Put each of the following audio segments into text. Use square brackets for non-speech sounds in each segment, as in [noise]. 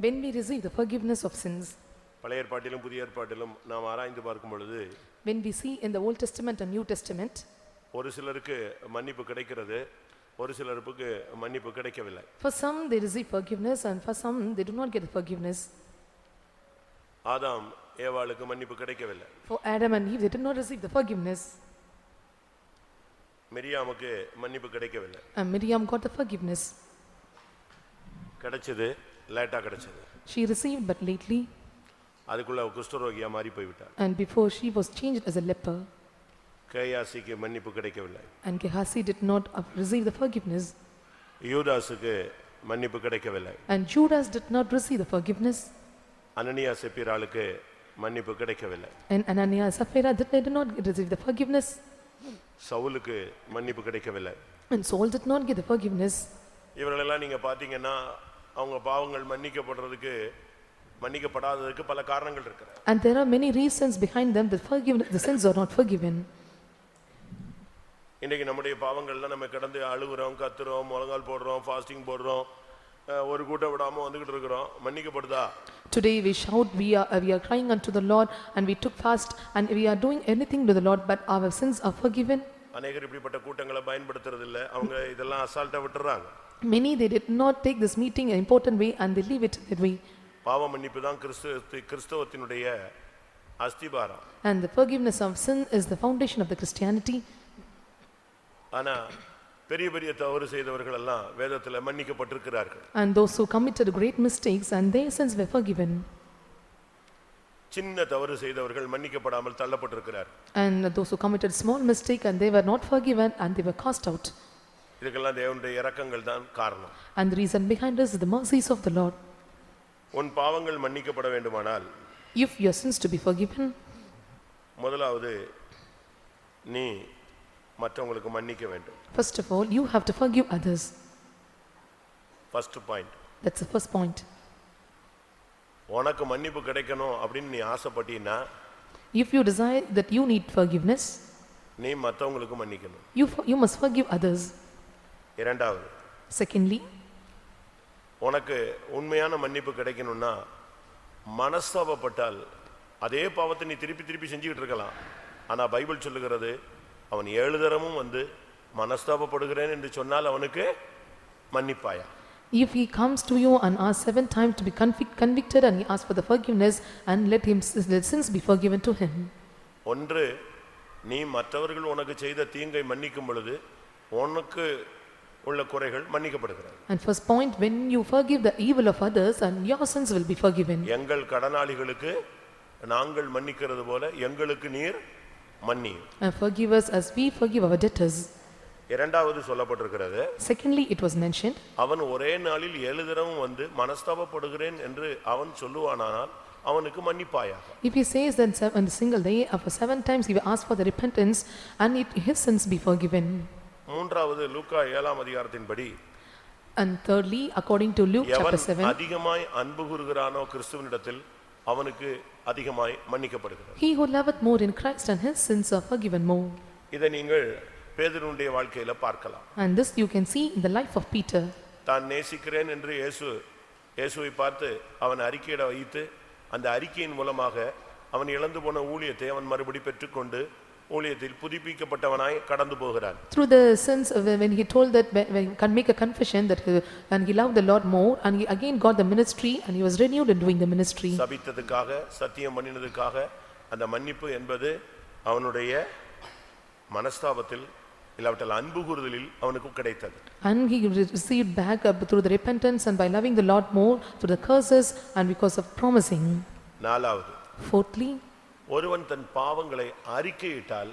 When we receive the forgiveness of sins, பழைய ஏற்பாட்டிலும் புதிய ஏற்பாட்டிலும் நாம் ஆராய்ந்து பார்க்கும் பொழுது when we see in the Old Testament and New Testament, ஒரு சிலருக்கு மன்னிப்பு கிடைக்கிறது ஒரு சிலருக்கு மன்னிப்பு கிடைக்கவில்லை for some they receive forgiveness and for some they do not get the forgiveness. ஆதாம் ஏவாளுக்கு மன்னிப்பு கிடைக்கவில்லை For Adam and Eve, they did not receive the forgiveness. மிரியாமுக்கு மன்னிப்பு கிடைக்கவில்லை And Miriam got the forgiveness. கிடைச்சது லேட்டா கிடைச்சது She received but lately, அதுக்குள்ள அவ குஷ்டரோகியா மாறி போய்விட்டார் and before she was changed as a leper. கேயாசிக்கு மன்னிப்பு கிடைக்கவில்லை And Gehazi did not uh, receive the forgiveness. யூதாசுக்கு மன்னிப்பு கிடைக்கவில்லை And Judas did not receive the forgiveness. அனனியா செப்பிராளுக்கு மன்னிப்பு கிடைக்கவில்லை And Ananias and Sapphira did, they did not receive the forgiveness. சவுலுக்கு மன்னிப்பு கிடைக்கவில்லை And Saul did not get the forgiveness. இவர்களெல்லாம் நீங்க பாத்தீங்கன்னா அவங்க பாவங்கள் மன்னிக்கப்படுறதுக்கு மன்னிக்கப்படாததுக்கு பல காரணங்கள் இருக்கிறது. And there are many reasons behind them that forgiven, the sins are not forgiven. இன்னைக்கு நம்முடைய பாவங்கள்லாம் நம்ம கடந்து அழுகுறோம் கத்துறோம் முழங்கால் போடுறோம் ஃபாஸ்டிங் போடுறோம் ஒரு கூட்டம் விடாம வந்துகிட்டு இருக்கிறோம். மன்னிக்கப்படுதா? Today we shout, we are, we are crying unto the Lord and we took fast and we are doing anything to the Lord but our sins are forgiven. அநேகர் இப்படிப்பட்ட கூட்டங்களை பயன்படுத்துறது இல்ல அவங்க இதெல்லாம் அசால்ட்டா விட்டுறாங்க. Many they did not take this meeting in an important way and they leave it that way. பாவ மன்னிப்பு தான் கிறிஸ்துவ கிறிஸ்தவத்தினுடைய அஸ்திபாரம் And the forgiveness of sin is the foundation of the Christianity. ஆனா பெரிய பெரிய தவறு செய்தவர்கள் எல்லாம் வேதத்துல மன்னிக்கப்பட்டிருக்கிறார்கள் And those who committed great mistakes and their sins were forgiven. சின்ன தவறு செய்தவர்கள் மன்னிக்கப்படாமல் தள்ளப்பட்டிருக்கிறார் And those who committed small mistake and they were not forgiven and they were cast out. இதுக்கெல்லாம் தேவனுடைய இரக்கங்கள் தான் காரணம் And the reason behind this is the mercies of the Lord. உன் பாவங்கள் மன்னிக்கப்பட வேண்டுமானால் If your sins to be forgiven, முதலாவது நீ மற்றவங்களுக்கு மன்னிக்க வேண்டும் first of all, you have to forgive others. First point That's the first point. உனக்கு மன்னிப்பு கிடைக்கணும் அப்படின்னு நீ ஆசைப்பட்டீன்னா If you desire that you need forgiveness, நீ மற்றவங்களுக்கு மன்னிக்கணும் you, for- you must forgive others. இரண்டாவது Secondly, உனக்கு உண்மையான மன்னிப்பு கிடைக்கணும்னா மனஸ்தாபப்பட்டால் அதே பாவத்தை நீ திருப்பி திருப்பி செஞ்சுக்கிட்டு இருக்கலாம் ஆனா பைபிள் சொல்லுகிறது அவன் ஏழு தரமும் வந்து மனஸ்தாபப்படுகிறேன் என்று சொன்னால் அவனுக்கு மன்னிப்பாயா if he comes to you and asks seven times to be convic- convicted and he asks for the forgiveness and let him, let sins be forgiven to him. ஒன்று நீ மற்றவர்கள் உனக்கு செய்த தீங்கை மன்னிக்கும் பொழுது உனக்கு உள்ள குறைகள் மன்னிக்கப்படுகிறது And first point, when you forgive the evil of others and your sins will be forgiven. எங்கள் கடனாளிகளுக்கு நாங்கள் மன்னிக்கிறது போல எங்களுக்கு நீர் மன்னியும் And forgive us as we forgive our debtors. இரண்டாவது சொல்லப்பட்டிருக்கிறது Secondly, it was mentioned, அவன் ஒரே நாளில் ஏழு தடவும் வந்து மனஸ்தாபப்படுகிறேன் என்று அவன் சொல்லுவானானால் அவனுக்கு மன்னிப்பாயாக if he says that sev- on a single day, after seven times he will ask for the repentance and it, his sins be forgiven. மூன்றாவது லூக்கா ஏழாம் அதிகாரத்தின்படி And thirdly, according to Luke எவன் chapter 7, அதிகமாய் அன்பு கூறுகிறானோ கிறிஸ்துவனிடத்தில் அவனுக்கு அதிகமாய் மன்னிக்கப்படுகிறது he who loveth more in Christ and his sins are forgiven more. இதை நீங்கள் பேதனுடைய வாழ்க்கையில பார்க்கலாம் And this you can see in the life of Peter. தான் நேசிக்கிறேன் என்று இயேசு இயேசுவை பார்த்து அவன் அறிக்கையிட வைத்து அந்த அறிக்கையின் மூலமாக அவன் இழந்து போன ஊழியத்தை அவன் மறுபடி பெற்றுக்கொண்டு ஊழியத்தில் புதுப்பிக்கப்பட்டவனாய் கடந்து போகிறான் Through the sins, of when he told that, when when he can make a confession that he, and he loved the Lord more and he again got the ministry and he was renewed in doing the ministry. சபித்ததுக்காக சத்தியம் பண்ணினதுக்காக அந்த மன்னிப்பு என்பது அவனுடைய மனஸ்தாபத்தில் இல்லாவிட்டால் அன்பு கூறுதலில் அவனுக்கு கிடைத்தது And he received back up through the repentance and by loving the Lord more through the curses and because of promising. நாலாவது Fourthly, ஒருவன் தன் பாவங்களை அறிக்கையிட்டால்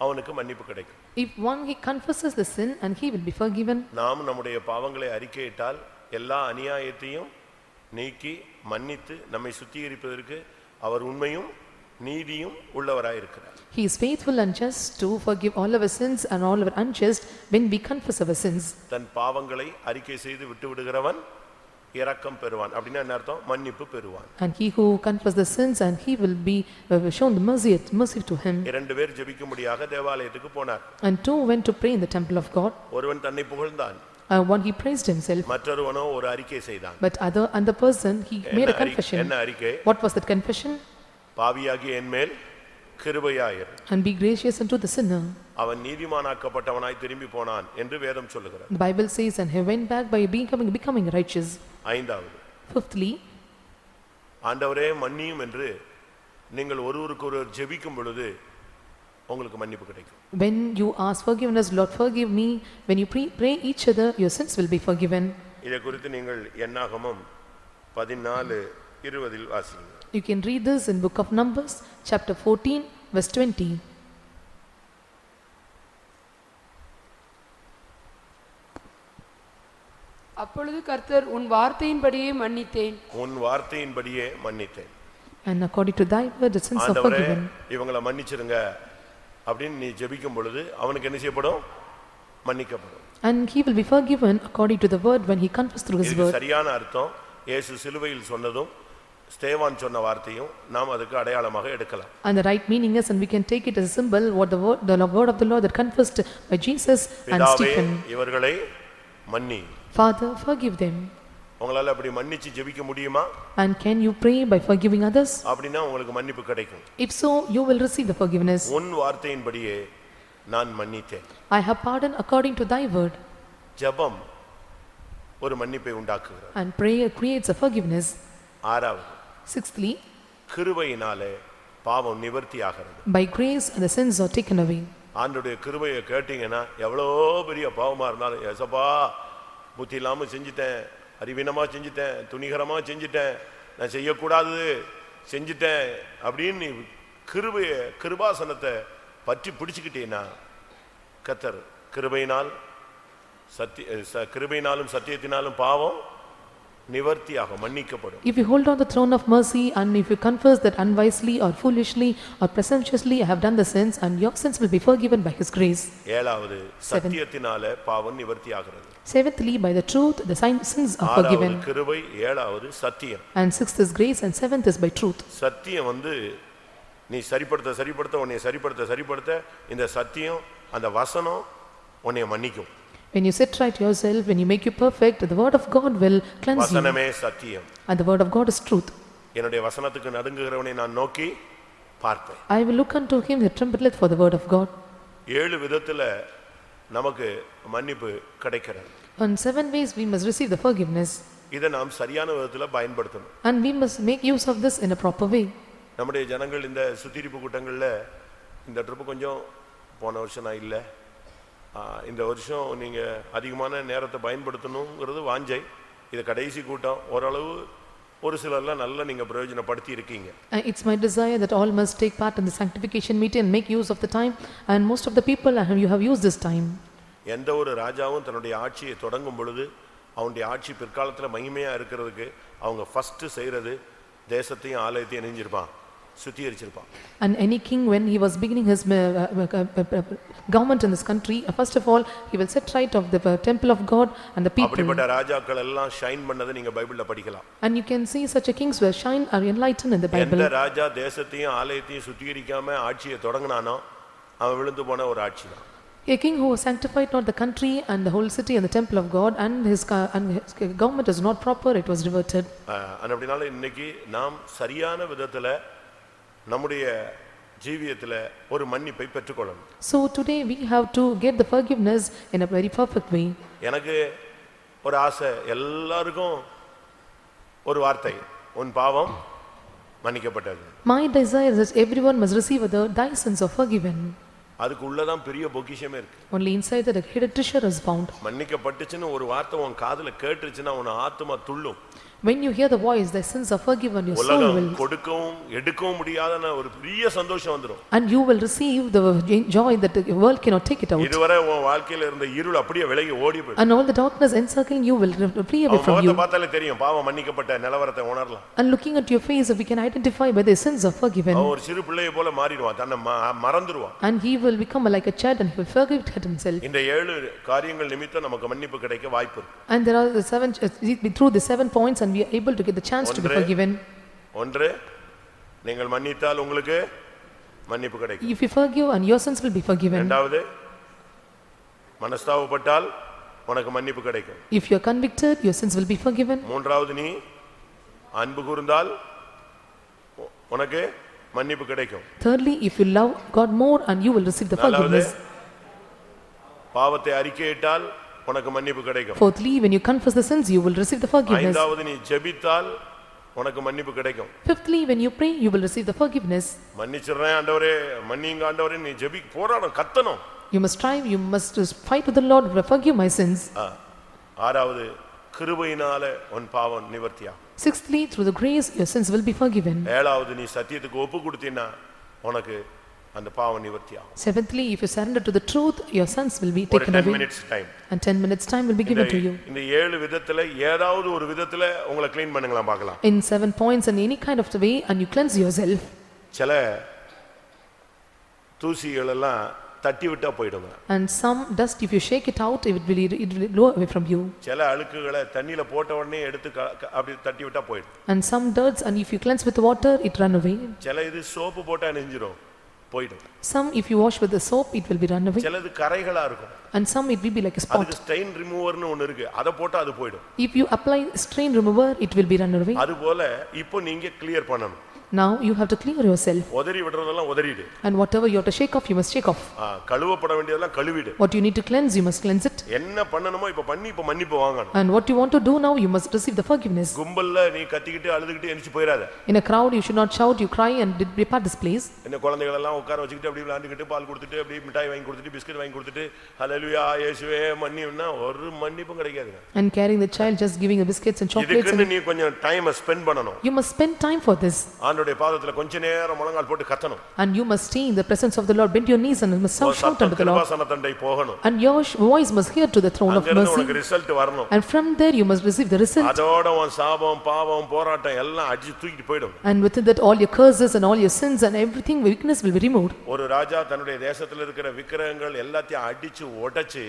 அவனுக்கு மன்னிப்பு கிடைக்கும் if one he confesses the sin and he will be forgiven. நாம் நம்முடைய பாவங்களை அறிக்கையிட்டால் எல்லா அநியாயத்தையும் நீக்கி மன்னித்து நம்மை சுத்திகரிப்பதற்கு அவர் உண்மையும் நீதியும் உள்ளவராயிருக்கிறார் He is faithful and just to forgive all our sins and all our unjust when we confess our sins. தன் பாவங்களை அறிக்கை செய்து விட்டு விடுகிறவன் இரக்கம் பெறுவான் அப்படின்னா என்ன அர்த்தம் மன்னிப்பு பெறுவான் And he who confess the sins and he will be uh, shown the mercy, mercy to him. இரண்டு பேர் ஜெபிக்கும்படியாக தேவாலயத்துக்கு போனார் And two went to pray in the temple of God. ஒருவன் தன்னை புகழ்ந்தான் uh, one he praised himself, மற்றொருவனோ ஒரு அறிக்கை செய்தான் but other, and the person, he made என்ன a அறிக்கை- confession. என்ன அறிக்கை What was that confession? பாவியாகிய என்மேல் கிருபையாயிரு And be gracious unto the sinner. அவன் நீதிமானாக்கப்பட்டவனாய் திரும்பி போனான் என்று வேதம் சொல்லுகிறது The Bible says, and he went back by becoming, becoming righteous. ஐந்தாவது Fifthly, ஆண்டவரே மன்னியும் என்று நீங்கள் ஒருவருக்கு ஒருவர் ஜெபிக்கும் பொழுது உங்களுக்கு மன்னிப்பு கிடைக்கும் when you ask forgiveness, Lord forgive me, when you pre- pray each other, your sins will be forgiven. இதை குறித்து நீங்கள் என்னாகமும் பதினாலு இருபதில் வாசிங்க You can read this in book of Numbers, chapter 14, verse 20. அப்பொழுது கர்த்தர் உன் வார்த்தையின்படியே மன்னித்தேன் உன் வார்த்தையின்படியே மன்னித்தேன் And according to thy word, the sins are ஆண்டவரே forgiven. இவங்களை மன்னிச்சிருங்க அப்படின்னு நீ ஜெபிக்கும் பொழுது அவனுக்கு என்ன செய்யப்படும் மன்னிக்கப்படும் And he will be forgiven according to the word when he confessed through his இதுக்கு word. சரியான அர்த்தம் இயேசு சிலுவையில் சொன்னதும் ஸ்தேவான் சொன்ன வார்த்தையும் நாம் அதுக்கு அடையாளமாக எடுக்கலாம் And the right meaning is, and we can take it as a symbol, what the word, the word of the Lord that confessed by Jesus and பிதாவே Stephen. இவர்களை மன்னி Father, forgive them. உங்களால அப்படி மன்னிச்சு ஜெபிக்க முடியுமா And can you pray by forgiving others? அப்படின்னா உங்களுக்கு மன்னிப்பு கிடைக்கும் If so, you will receive the forgiveness. உன் வார்த்தையின்படியே நான் மன்னித்தேன் I have pardoned according to thy word. ஜெபம் ஒரு மன்னிப்பை உண்டாக்குகிறது And prayer creates a forgiveness. ஆறாவது Sixthly, கிருபையினாலே பாவம் நிவர்த்தி ஆகிறது by grace the sins are taken away. ஆண்டுடைய கிருபையை கேட்டீங்கன்னா எவ்வளோ பெரிய பாவமா இருந்தாலும் எசப்பா புத்தி இல்லாமல் செஞ்சுட்டேன் அறிவீனமாக செஞ்சுட்டேன் துணிகரமாக செஞ்சுட்டேன் நான் செய்யக்கூடாது செஞ்சுட்டேன் அப்படின்னு நீ கிருபைய கிருபாசனத்தை பற்றி பிடிச்சிக்கிட்டேன்னா கத்தர் கிருபையினால் சத்திய ச- கிருபையினாலும் சத்தியத்தினாலும் பாவம் நிவர்த்தியாகும் மன்னிக்கப்படும் If you hold on the throne of mercy and if you confess that unwisely or foolishly or presumptuously I have done the sins and your sins will be forgiven by his grace. ஏழாவது சத்தியத்தினால பாவம் நிவர்த்தியாகிறது Seventhly, by the truth the sin- sins are ஆறாவது forgiven. கிருபை ஏழாவது சத்தியம் And sixth is grace and seventh is by truth. சத்தியம் வந்து நீ சரிப்படுத்த சரிப்படுத்த உன்னை சரிப்படுத்த சரிப்படுத்த இந்த சத்தியம் அந்த வசனம் உன்னை மன்னிக்கும் When you set right yourself, when you make you perfect, the word of God will cleanse you. வசனமே சத்தியம் And the word of God is truth. என்னுடைய வசனத்துக்கு நடுங்குகிறவனை நான் நோக்கி பார்ப்பேன் I will look unto him that trembleth for the word of God. ஏழு விதத்துல நமக்கு மன்னிப்பு கிடைக்கிறது On seven ways we must receive the forgiveness. இதை நாம் சரியான விதத்துல பயன்படுத்தணும் And we must make use of this in a proper way. நம்முடைய ஜனங்கள் இந்த சுத்திரிப்பு கூட்டங்களில் இந்த ட்ரிப்பு கொஞ்சம் போன வருஷம் நான் இல்லை இந்த வருஷம் நீங்கள் அதிகமான நேரத்தை பயன்படுத்தணுங்கிறது வாஞ்சை இது கடைசி கூட்டம் ஓரளவு ஒரு சிலர்லாம் நல்லா நீங்கள் பிரயோஜனப்படுத்தி இருக்கீங்க my desire that all must take part in the sanctification meeting and make use of the time. And most of the people, uh, you have used this time. எந்த ஒரு ராஜாவும் தன்னுடைய ஆட்சியை தொடங்கும் பொழுது அவனுடைய ஆட்சி பிற்காலத்தில் மகிமையாக இருக்கிறதுக்கு அவங்க ஃபஸ்ட்டு செய்கிறது தேசத்தையும் ஆலயத்தையும் நெஞ்சிருப்பான் சுத்திகரிச்சிருப்பான் And any king, when he was beginning his uh, uh, uh, uh, government in this country, uh, first of all, he will set right of the uh, temple of God and the people. அப்படிப்பட்ட ராஜாக்கள் எல்லாம் shine பண்ணதை நீங்கள் பைபிளில் படிக்கலாம் And you can see such a kings were shine or enlightened in the எந்த Bible. ராஜா தேசத்தையும் ஆலயத்தையும் சுத்திகரிக்காம ஆட்சியை தொடங்கினானோ அவன் விழுந்து போன ஒரு ஆட்சி தான் A king who sanctified not the country and the whole city and the temple of God and his, and his government is not proper, it was reverted. அப்படினால இன்னைக்கு நாம் சரியான விதத்துல நம்முடைய ஜீவியத்துல ஒரு மன்னிப்பை பெற்றுக்கொள்ளணும் So today we have to get the forgiveness in a very perfect way. எனக்கு ஒரு ஆசை எல்லாருக்கும் ஒரு வார்த்தை உன் பாவம் மன்னிக்கப்பட்டது My desire is that everyone must receive the thy sins are forgiven. அதுக்கு உள்ளதான் பெரிய பொக்கிஷமே இருக்கு Only inside that a hidden treasure is found. மன்னிக்கப்பட்டுச்சுன்னு ஒரு வார்த்தை உன் காதுல கேட்டுருச்சுன்னா உன் ஆத்மா துள்ளும் When you hear the voice, thy sins are forgiven, your soul உலகம் will, கொடுக்கவும் எடுக்கவும் முடியாத ஒரு பெரிய சந்தோஷம் வந்துடும் and you will receive the joy that the world cannot take it out. இதுவரை உன் வாழ்க்கையில இருந்த இருள் அப்படியே விலகி ஓடி போயிடும் And all the darkness encircling you will flee away அவன் from முகத்தை you. பார்த்தாலே தெரியும் பாவம் மன்னிக்கப்பட்ட நிலவரத்தை உணரலாம் And looking at your face, we can identify whether sins are forgiven. அவன் ஒரு சிறு பிள்ளையை போல மாறிடுவான் தன்னை ம- மறந்துடுவான் And he will become like a child and he will forgive himself. இந்த ஏழு காரியங்கள் நிமித்தம் நமக்கு மன்னிப்பு கிடைக்க வாய்ப்பு இருக்கு And there are the seven, through the seven points and we are able to get the chance to be ஒன்று. forgiven. ஒன்று நீங்கள் மன்னித்தால் உங்களுக்கு மன்னிப்பு கிடைக்கும் If you forgive and your sins will be forgiven. இரண்டாவது மனஸ்தாபப்பட்டால் உனக்கு மன்னிப்பு கிடைக்கும் If you are convicted, your sins will be forgiven. மூன்றாவது நீ அன்பு கூர்ந்தால் உ- உனக்கு மன்னிப்பு கிடைக்கும் Thirdly, if you love God more and you will receive the நாலாவது forgiveness. பாவத்தை அறிக்கையிட்டால் உனக்கு மன்னிப்பு கிடைக்கும் Fourthly, when you confess the sins, you will receive the forgiveness. ஐந்தாவது நீ ஜெபித்தால் உனக்கு மன்னிப்பு கிடைக்கும் Fifthly, when you pray, you will receive the forgiveness. மன்னிச்சிடுறேன் ஆண்டவரே மன்னிங்க ஆண்டவரே நீ ஜெபி போராடும் கத்தணும் You must strive, you must fight with the Lord, forgive my sins. ஆ. ஆறாவது கிருபையினால உன் பாவம் நிவர்த்தியா Sixthly, through the grace, your sins will be forgiven. ஏழாவது நீ சத்தியத்துக்கு ஒப்பு கொடுத்தீன்னா உனக்கு அந்த பாவம் நிவர்த்தியா Seventhly, if you surrender to the truth, your sins will be taken away. Minutes time And ten minutes' time will be given to you. இந்த ஏழு விதத்துல ஏதாவது ஒரு விதத்துல உங்களை க்ளீன் பண்ணுங்களா பார்க்கலாம் In seven points in any kind of the way, and you cleanse yourself. சில தூசிகள் எல்லாம் தட்டி விட்டா போயிடுங்க And some dust, if you shake it out, it will, it will blow away from you. சில அழுக்குகளை தண்ணியில போட்ட உடனே எடுத்து அப்படி தட்டி விட்டா போயிடும் And some dirts, and if you cleanse with water, it run away. சில இது சோப்பு போட்டா நெஞ்சிரும் போயிடும் Some, if you wash with the soap, it will be run away. சிலது கரைகளா இருக்கும் And some, it will be like a spot. அதுக்கு stain ரிமூவர்னு ஒன்னு இருக்கு அதை போட்டா அது போயிடும் If you apply stain remover, it will be run away. அது போல இப்போ நீங்க கிளியர் பண்ணணும் Now, you have to clear yourself. உதறி விடுறதெல்லாம் உதறிடு And whatever you have to shake off, you must shake off. ஆ, கழுவப்பட வேண்டியதெல்லாம் கழுவிடு What you need to cleanse, you must cleanse it. என்ன பண்ணணுமோ இப்ப பண்ணி இப்ப மன்னிப்பு வாங்கணும் And what you want to do now, you must receive the forgiveness. கும்பல்ல நீ கத்திக்கிட்டு அழுதுகிட்டு எந்திரிச்சு போயிடாத In a crowd, you should not shout, you cry and de- depart this place. என்ன குழந்தைகள் எல்லாம் உட்கார வச்சுக்கிட்டு அப்படி விளையாண்டுக்கிட்டு பால் கொடுத்துட்டு அப்படி மிட்டாய் வாங்கி கொடுத்துட்டு பிஸ்கட் வாங்கி கொடுத்துட்டு ஹalleluya இயேசுவே மன்னிப்புன்னா ஒரு மன்னிப்பும் கிடைக்காதுங்க And carrying the child, just giving the biscuits and chocolates. இதுக்குன்னு And நீ கொஞ்சம் டைம் ஸ்பெண்ட் பண்ணணும் you must spend time for this. ஆண்டோடைய பாதத்துல கொஞ்ச நேரம் முழங்கால் போட்டு கத்தணும் And you must stay in the presence of the Lord, bend your knees and you must shout உன் shout சத்தம் unto the Lord. கிருபாசன தண்டை போகணும் And your sh- voice must hear to the throne of அங்கிருந்து mercy. உனக்கு result வரணும் And from there, you must receive the result. அதோட உன் சாபம் பாவம் போராட்டம் எல்லாம் அடிச்சு தூக்கிட்டு போயிடும் And within that, all your curses and all your sins and everything, weakness will be removed. ஒரு ராஜா தன்னுடைய தேசத்துல இருக்கிற விக்கிரகங்கள் எல்லாத்தையும் அடிச்சு உடைச்சு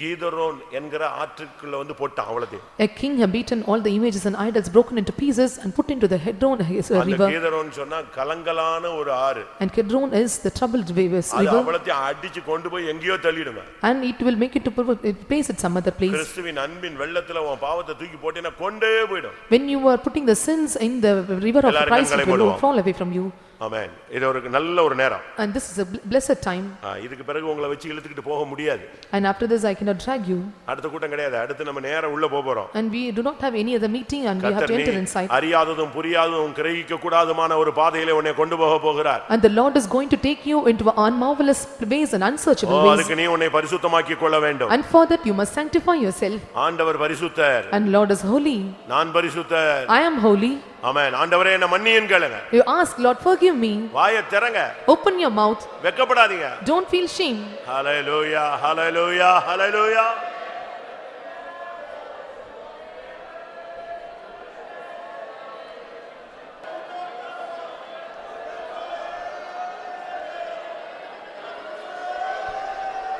கீதரோன் என்கிற ஆற்றுக்குள்ள வந்து போட்டான் அவ்வளவு A king had beaten all the images and idols broken into pieces and put into the Hedron his uh, அந்த river. கீதரோன் சொன்னா கலங்கலான ஒரு ஆறு And Kedron is the troubled waves அது river. அவ்வளத்தையும் அடிச்சு கொண்டு போய் எங்கேயோ தள்ளிடுங்க And it will make it to put- it place at some other place. கிறிஸ்துவின் அன்பின் வெள்ளத்துல உன் பாவத்தை தூக்கி போட்டீங்கன்னா கொண்டே போயிடும் When you are putting the sins in the river of எல்லாரும் Christ, it கண்களை will மூடுவோம். fall away from you. ஆமென் இது ஒரு நல்ல ஒரு நேரம் And this is a bl- blessed time. இதுக்கு பிறகு உங்களை வச்சு இழுத்துக்கிட்டு போக முடியாது And after this, I cannot drag you. அடுத்த கூட்டம் கிடையாது அடுத்து நம்ம நேரம் உள்ள போக போறோம் And we do not have any other meeting and we have to enter inside. அறியாததும் புரியாததும் கிரகிக்க கூடாதுமான ஒரு பாதையில உன்னை கொண்டு போக போகிறார் And the Lord is going to take you into unmarvelous ways and unsearchable ways. அதுக்கு நீ உன்னை பரிசுத்தமாக்கி கொள்ள வேண்டும் And for that, you must sanctify yourself. ஆண்டவர் பரிசுத்தர் And Lord is holy. நான் பரிசுத்தர் I am holy. ஆமென் ஆண்டவரே என்ன மன்னியன் கேளுங்க You ask, Lord, forgive me. வாயை திறங்க Open your mouth. வெக்கப்படாதீங்க Don't feel shame. ஹalleluya ஹalleluya ஹalleluya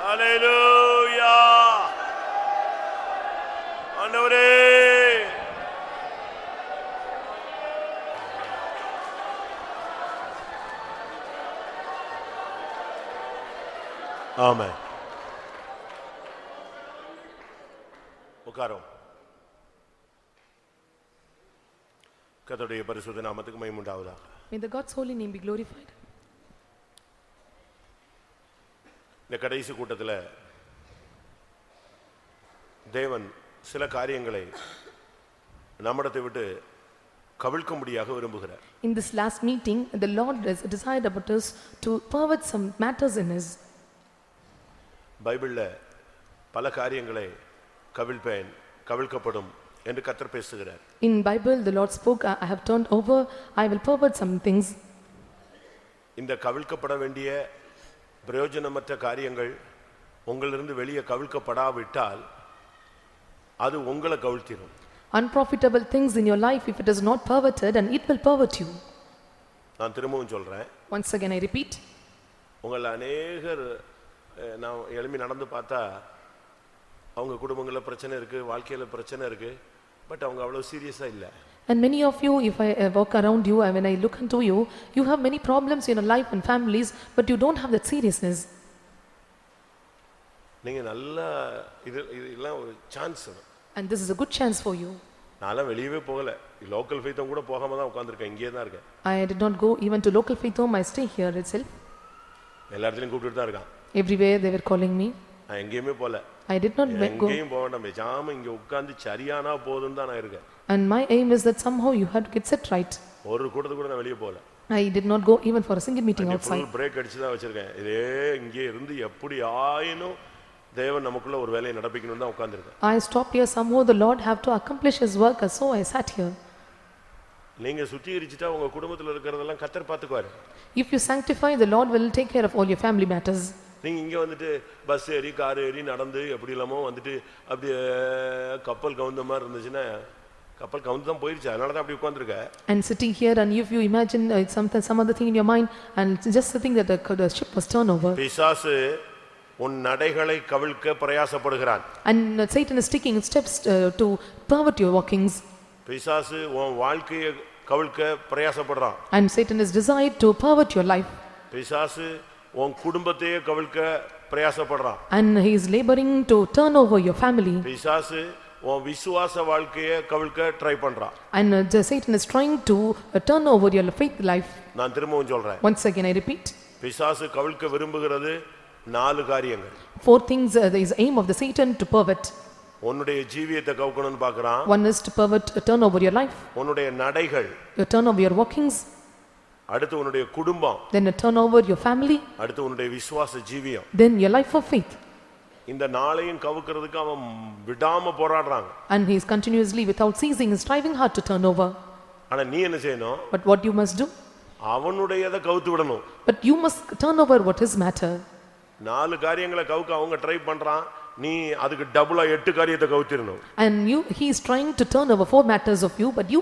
ஹalleluya ஆண்டவரே ஆமென் உட்காரும் கர்த்தருடைய பரிசுத்த நாமத்துக்கு மைமுண்டாவதாக May the God's holy name be glorified. இந்த கடைசி கூட்டத்தில் தேவன் சில காரியங்களை நம்மிடத்தை விட்டு கவிழ்க்கும்படியாக விரும்புகிறார் In this last meeting, the Lord has desired about us to pervert some matters in His. பைபிளில் பல காரியங்களை கவிழ்ப்பேன் கவிழ்க்கப்படும் என்று கத்தர் பேசுகிறார் In Bible, the Lord spoke, I I have turned over, I will pervert some things. இந்த கவிழ்க்கப்பட வேண்டிய பிரயோஜனமற்ற காரியங்கள் உங்களிலிருந்து வெளியே கவிழ்க்கப்படாவிட்டால் அது உங்களை கவிழ்த்திடும் Unprofitable things in your life, if it is not perverted, and it will pervert you. நான் திரும்பவும் சொல்றேன் Once again, I repeat, உங்கள் அநேகர் அஹ், நான் எழும்பி நடந்து பார்த்தா அவங்க குடும்பங்களில் பிரச்சனை இருக்கு வாழ்க்கையில் பிரச்சனை இருக்கு பட் அவங்க அவ்வளோ சீரியஸாக இல்லை and many of you, if I uh, walk around you and when I look into you, you have many problems in your life and families, but you don't have that seriousness. நீங்க நல்லா இது இது எல்லாம் ஒரு chance And this is a good chance for you. நான்லாம் வெளியவே போகல local ஃபைத்தம் கூட போகாம தான் உட்காந்துருக்கேன் இங்கே தான் இருக்கேன் I did not go even to local faith home, I stay here itself. எல்லா இடத்துலையும் கூப்பிட்டுட்டு தான் இருக்கான் Everywhere they were calling me. நான் எங்கேயுமே போகல I did not we- go. எங்கேயும் போக வேண்டாம் பேசாம இங்க உட்கார்ந்து சரியானா போதும்னு தான் நான் இருக்கேன் And my aim is that somehow you had to get set right. ஒரு கூட்டத்துக்கு கூட நான் வெளியே போகல I did not go even for a single meeting outside. Full brake அடிச்சு தான் வச்சிருக்கேன் இதே இங்கே இருந்து எப்படி ஆயினும் தேவன் நமக்குள்ள ஒரு வேலையை நடப்பிக்கணும்னு தான் உட்கார்ந்திருக்கேன் I stopped here, somehow the Lord have to accomplish his work, and so I sat here. நீங்க சுத்திகரிச்சுட்டா உங்க குடும்பத்துல இருக்கிறதெல்லாம் கத்தர் பார்த்துக்குவாரு If you sanctify, the Lord will take care of all your family matters. நீங்க இங்க வந்துட்டு பஸ் ஏறி கார் ஏறி நடந்து எப்படி இல்லாமோ வந்துட்டு அப்படியே கப்பல் கவுந்த மாதிரி இருந்துச்சுன்னா கப்பல் கவுந்து தான் போயிருச்சு அதனால தான் அப்படி உட்காந்துருக்க And sitting here, and if you imagine uh, something, some other thing in your mind, and just the thing that the, the ship was turned over, பிசாசு உன் நடைகளை கவிழ்க்க பிரயாசப்படுகிறான் and uh, Satan is taking steps uh, to pervert your walkings, பிசாசு உன் வாழ்க்கையை கவிழ்க்க பிரயாசப்படுறான் and Satan is desired to pervert your life, பிசாசு உன் குடும்பத்தையே கவிழ்க்க பிரயாசப்படுறான் and he is laboring to turn over your family, பிசாசு உன் விசுவாச வாழ்க்கையை கவிழ்க்க ட்ரை பண்றான் and uh, the Satan is trying to uh, turn over your faith life. நான் திரும்பவும் சொல்றேன் Once again, I repeat, பிசாசு கவிழ்க்க விரும்புகிறது நாலு காரியங்கள் four things uh, there is aim of the Satan to pervert. உன்னுடைய ஜீவியத்தை கவுக்கணும்னு பார்க்கறான் One is to pervert, uh, turn over your life, உன்னுடைய நடைகள் your turn over your walkings, அடுத்து உன்னுடைய குடும்பம் then a turn over your family, அடுத்து உன்னுடைய விசுவாச ஜீவியம் then your life of faith. இந்த நாளையும் கவுக்கிறதுக்கு அவன் விடாம போராடுறாங்க And he is continuously, without ceasing, striving hard to turn over. ஆனா நீ என்ன செய்யணும் But what you must do? அவனுடையதை கவுத்து விடணும் But you must turn over what is matter. நாலு காரியங்களை கவுக்க அவங்க ட்ரை பண்றான் நீ அதுக்கு டபுளா எட்டு காரியத்தை கவுத்திரணும் And you, he is trying to turn over four matters of you, but you,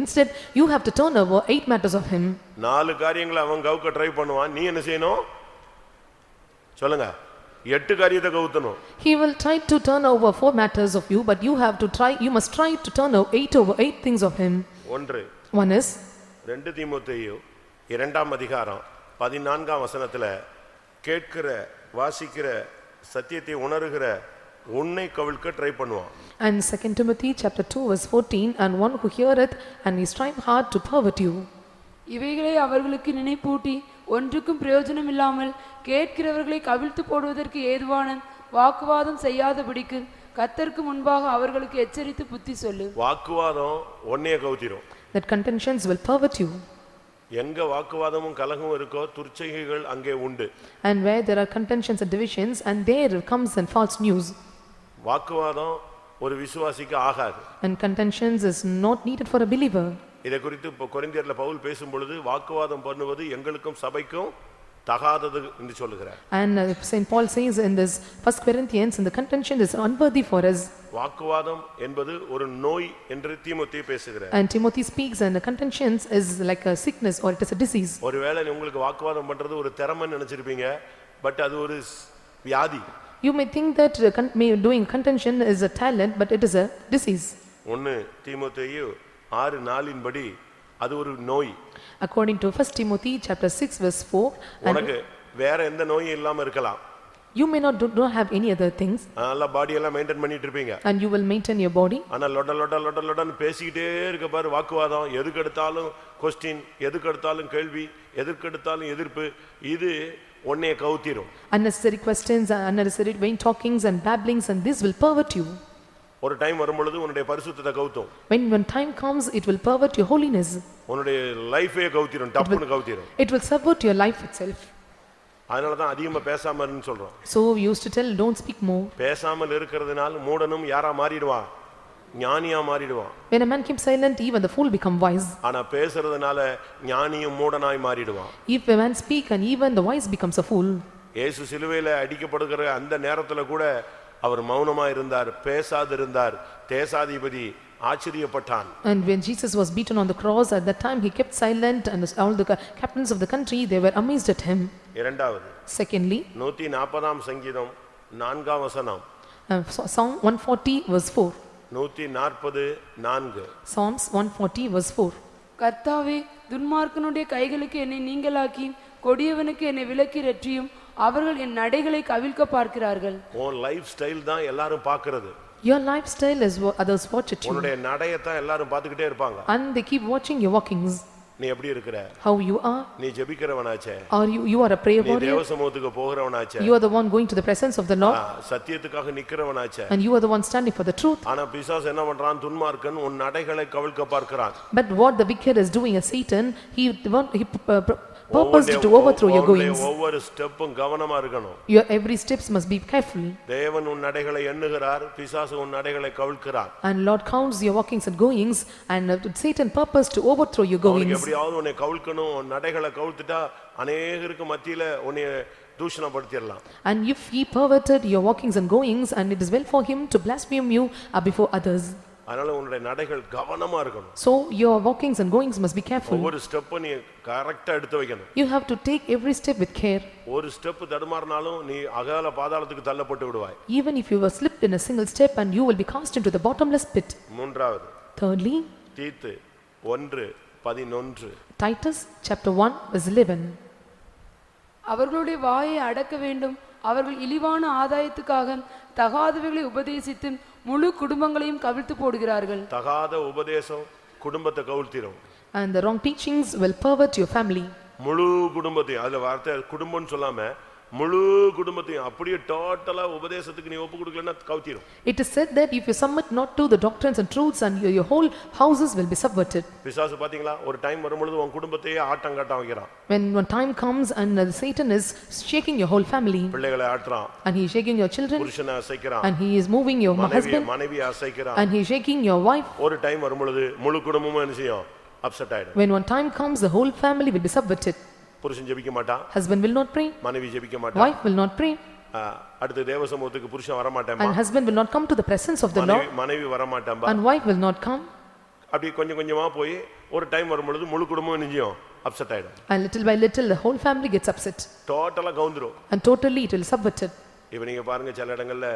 instead, you have to turn over eight matters of him. நாலு காரியங்களை அவன் கவுக்க ட்ரை பண்ணுவான் நீ என்ன செய்யணும் சொல்லுங்க எட்டு காரியத்தை கவுத்தணும் He will try to turn over four matters of you, but you have to try, you must try to turn over eight over eight things of him. ஒன்று One is, ரெண்டு தீமோத்தேயு இரண்டாம் அதிகாரம் பதினான்காம் வசனத்துல கேட்கிற வாசிக்கிற சத்தியத்தை உணர்கிற உன்னை கவிழ்க்க ட்ரை பண்ணுவான் and second Timothy chapter two verse fourteen, and one who heareth, and he strive hard to pervert you. இவைகளை அவர்களுக்கு நினைப்பூட்டி ஒன்றுக்கும் பிரயோஜனம் இல்லாமல் கேட்கிறவர்களை கவிழ்த்து போடுவதற்கு ஏதுவான வாக்குவாதம் செய்யாதபடிக்கு கத்தருக்கு முன்பாக அவர்களுக்கு எச்சரித்து புத்தி சொல்லு வாக்குவாதம் ஒன்னைய கவுத்திரும் That contentions will pervert you. எங்க வாக்குவாதமும் கலகமும் இருக்கோ துர்ச்சைகள் அங்கே உண்டு And where there are contentions and divisions, and there comes and false news. வாக்குவாதம் ஒரு விசுவாசிக்கு ஆகாது And contentions is not needed for a believer. இதை குறித்து இப்போ கொரிந்தியர்ல பவுல் பேசும் பொழுது வாக்குவாதம் பண்ணுவது எங்களுக்கும் சபைக்கும் தகாதது என்று சொல்லுகிறார் And uh, Saint Paul says in this first Corinthians, and the contention is unworthy for us. வாக்குவாதம் என்பது ஒரு நோய் என்று தீமோத்தே பேசுகிறார் And Timothy speaks, and the contentions is like a sickness or it is a disease. ஒருவேளை உங்களுக்கு வாக்குவாதம் பண்றது ஒரு திறமைன்னு நினைச்சிருப்பீங்க பட் அது ஒரு வியாதி You may think that uh, con- may- doing contention is a talent, but it is a disease. ஒன்னு தீமோத்தேயு ஆறு நாளின்படி அது ஒரு நோய் According to first Timothy chapter six verse four, and உனக்கு வேற எந்த நோயும் இல்லாம இருக்கலாம் you may not do not have any other things, நல்லா பாடி எல்லாம் மெயின்டைன் பண்ணிட்டு இருப்பீங்க and you will maintain your body. ஆனா லொட லொட லொட லொடன்னு பேசிக்கிட்டே இருக்க பாரு வாக்குவாதம் எதுக்கு எடுத்தாலும் கொஸ்டின் எதுக்கு எடுத்தாலும் கேள்வி எதுக்கு எடுத்தாலும் எதிர்ப்பு இது உன்னைய கவுத்திரும் Unnecessary questions, and unnecessary vain talkings and babblings, and this will pervert you. ஒரு டைம் வரும் பொழுது உன்னுடைய பரிசுத்தத்தை கவுத்தும் When, when time comes, it will pervert your holiness. உன்னுடைய லைஃபே கவுத்திரும் டப்புன்னு கவுத்திரும் It will subvert your life itself. அதனால தான் அதிகமா பேசாம இருன்னு சொல்றோம் So we used to tell, don't speak more. பேசாமல் இருக்கிறதுனால மூடனும் யாரா மாறிடுவான் ஞானியா மாறிடுவான் When a man keeps silent, even the fool become wise. ஆனா பேசுறதுனால ஞானியும் மூடனாய் மாறிடுவான் If a man speak, and even the wise becomes a fool. இயேசு சிலுவையில அடிக்கப்படுகிற அந்த நேரத்துல கூட அவர் மௌனமா இருந்தார் பேசாதிருந்தார் தேசாதிபதி ஆச்சரியப்பட்டான் And when Jesus was beaten on the cross, at that time he kept silent, and all the ca- captains of the country, they were amazed at him. இரண்டாவது Secondly, நூத்தி நாற்பதாம் சங்கீதம் நான்காம் வசனம் uh, Psa- Psalm 140 verse 4. நூத்தி நாற்பது நான்கு Psalms 140 verse 4. கர்த்தாவே துன்மார்க்கனுடைய கைகளுக்கு என்னை நீங்களாக்கி கொடியவனுக்கு என்னை விலக்கி ரெற்றியும் அவர்கள் என் நடைகளை கவிழ்க்க பார்க்கிறார்கள் உன் லைஃப் ஸ்டைல் தான் எல்லாரும் பார்க்கிறது Your lifestyle is what others watch at you. உன்னுடைய நடையத்தான் எல்லாரும் பார்த்துக்கிட்டே இருப்பாங்க And they keep watching your walkings, நீ எப்படி இருக்கிற how you are. நீ ஜெபிக்கிறவனாச்சே Or you, you are a prayer நீ warrior. தேவ சமூகத்துக்கு போகிறவனாச்சே You are the one going to the presence of the Lord. Ah, சத்தியத்துக்காக நிக்கிறவனாச்சே And you are the one standing for the truth. ஆனா பிசாசு என்ன பண்றான் துன்மார்க்கன் உன் நடைகளை கவிழ்க்க பார்க்கிறான் But what the wicked is doing as Satan, he, want- he uh, pur- purposed to overthrow your ஒவ்வொருடைய goings. ஒவ்வொரு ஸ்டெப்பும் கவனமா இருக்கணும் Your every steps must be careful. தேவன் உன் நடைகளை எண்ணுகிறார் பிசாசு உன் நடைகளை கவிழ்க்கிறான் And Lord counts your walkings and goings, and uh, Satan purposed to overthrow your அவனுக்கு goings. எப்படியாவது உன்னை கவிழ்க்கணும் உன் நடைகளை கவிழ்த்துட்டா அநேகருக்கு மத்தியில உன்னை தூஷணப்படுத்திடலாம் And if he perverted your walkings and goings, and it is well for him to blaspheme you uh, before others. அதனால உன்னுடைய நடைகள் கவனமா இருக்கணும் So your walkings and goings must be careful. ஒவ்வொரு ஸ்டெப்பும் நீ கரெக்டா எடுத்து வைக்கணும் You have to take every step with care. ஒரு ஸ்டெப் தடுமாறினாலும் நீ அகால பாதாளத்துக்கு தள்ளப்பட்டு விடுவாய் Even if you were slipped in a single step and you will be cast into the bottomless pit. மூன்றாவது Thirdly, தீத்து ஒன்று பதினொன்று Titus chapter 1 verse 11. அவர்களுடைய வாயை அடக்க வேண்டும் அவர்கள் இழிவான ஆதாயத்துக்காக தகாதவைகளை உபதேசித்து முழு குடும்பங்களையும் கவிழ்த்து போடுகிறார்கள் தகாத உபதேசம் குடும்பத்தை கவிழ்த்திரும் And the wrong teachings will pervert your family. முழு குடும்பத்தையும் அதுல வார்த்தை குடும்பம்னு சொல்லாம முழு குடும்பத்தையும் அப்படியே டோட்டலா உபதேசத்துக்கு நீ ஒப்பு கொடுக்கலன்னா கவுத்திரும் It is said that if you submit not to the doctrines and truths and your, your whole houses will be subverted. பிசாசு பாத்தீங்களா ஒரு டைம் வரும்பொழுது உன் குடும்பத்தையே ஆட்டம் காட்டம் வைக்கிறான் When one time comes and uh, Satan is shaking your whole family பிள்ளைகளை ஆட்டுறான் and he is shaking your children புருஷனை அசைக்கிறான் and he is moving your மனைவி husband மனைவியை அசைக்கிறான் and he is shaking your wife. ஒரு time வரும்பொழுது முழு குடும்பமும் என்ன செய்யும் அப்செட் ஆயிடும் When one time comes, the whole family will be subverted. புருஷன் ஜெபிக்க மாட்டான் Husband will not pray, மனைவி ஜெபிக்க மாட்டான் wife will not pray, அடுத்து தேவ சமூகத்துக்கு புருஷன் வர and மாட்டேன் husband will not come to the presence of the Lord, மனைவி மனைவி வர மாட்டான்பா and wife will not come. அப்படி கொஞ்சம் கொஞ்சமா போய் ஒரு டைம் வரும்பொழுது முழு குடும்பம் நெஞ்சியும் அப்செட் ஆயிடும் And little by little, the whole family gets upset டோட்டலா கவுந்துரும் and totally it will subverted. இப்ப நீங்க பாருங்க சில இடங்கள்ல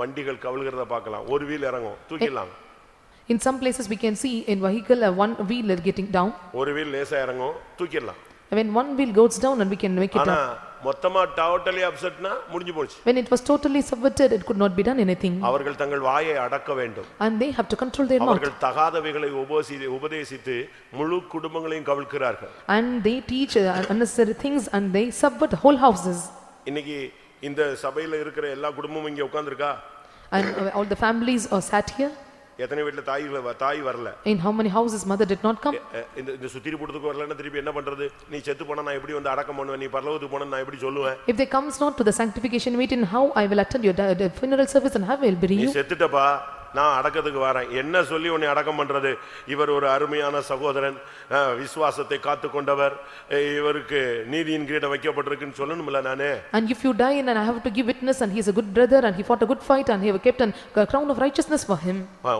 வண்டிகள் கவிழ்கிறத பார்க்கலாம் ஒரு வீல் இறங்கும் தூக்கிடலாம் In some places, we can see in vehicle, uh, one wheel is getting down. ஒரு வீல் லேசா இறங்கும் தூக்கிடலாம் When one wheel goes down and we can make it ஆனா up. மொத்தமா டோட்டலி அப்செட்னா முடிஞ்சு போச்சு When it was totally subverted, it could not be done anything. அவர்கள் தங்கள் வாயை அடக்க வேண்டும் And they have to control their mouth. அவர்கள் தகாதவைகளை உபசி உபதேசித்து முழு குடும்பங்களையும் கவிழ்க்கிறார்கள் And they teach uh, unnecessary things and they subvert the whole houses. இன்னைக்கு இந்த சபையில இருக்கிற எல்லா குடும்பமும் இங்க உட்கார்ந்திருக்கா And uh, all the families are sat here. எத்தனை வீட்டுல தாய் வ- தாய் வரல In how many houses mother did not come? அஹ் இந்த இந்த சுத்திரி போடுறதுக்கு வரலன்னா திருப்பி என்ன பண்றது நீ செத்து போனா நான் எப்படி வந்து அடக்கம் பண்ணுவேன் நீ பரலோகத்துக்கு போனா நான் எப்படி சொல்லுவேன் If they comes not to the sanctification meeting, how I will attend your di- the funeral service and how I will bury நீ you? செத்துட்டப்பா நான் அடக்கத்துக்கு வரேன் என்ன சொல்லி உன்னை அடக்கம் பண்றது இவர் ஒரு அருமையான சகோதரன் விசுவாசத்தை காத்து கொண்டவர் இவருக்கு நீதியின் கிரீடம் வைக்கப்பட்டிருக்குன்னு சொல்லணும்ல நானு And if you die and I have to give witness and he is a good brother and he fought a good fight and he have kept a crown of righteousness for him.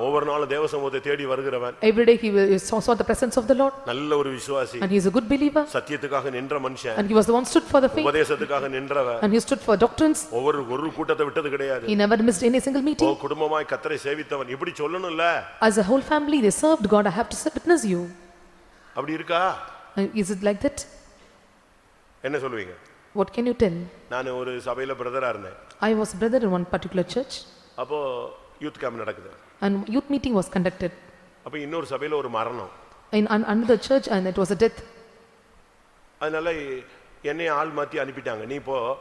ஒவ்வொரு நாளும் தேவ சமூகத்தை தேடி வருகிறவன் Every day he saw saw the presence of the Lord நல்ல ஒரு விசுவாசி and he is a good believer சத்தியத்துக்காக நின்ற மனுஷன் and he was the one stood for the faith உபதேசத்துக்காக நின்றவன் and he stood for doctrines. ஒவ்வொரு ஒரு கூட்டத்தை விட்டது கிடையாது He never missed any single meeting. குடும்பமாய் கத்தரை சேவித்தவன் இப்படி சொல்லணும்ல As a whole family, they served God. I have to witness you. அப்படி இருக்கா And Is it like that? என்ன சொல்லுவீங்க What can you tell? நான் ஒரு சபையில பிரதரா இருந்தேன் I was a brother in one particular church அப்போ யூத் கேம்ப் நடக்குது and youth meeting was conducted அப்ப இன்னொரு சபையில ஒரு மரணம் in an- another church and it was a death. அதனால என்னை ஆள் மாத்தி அனுப்பிட்டாங்க நீ போ அவ-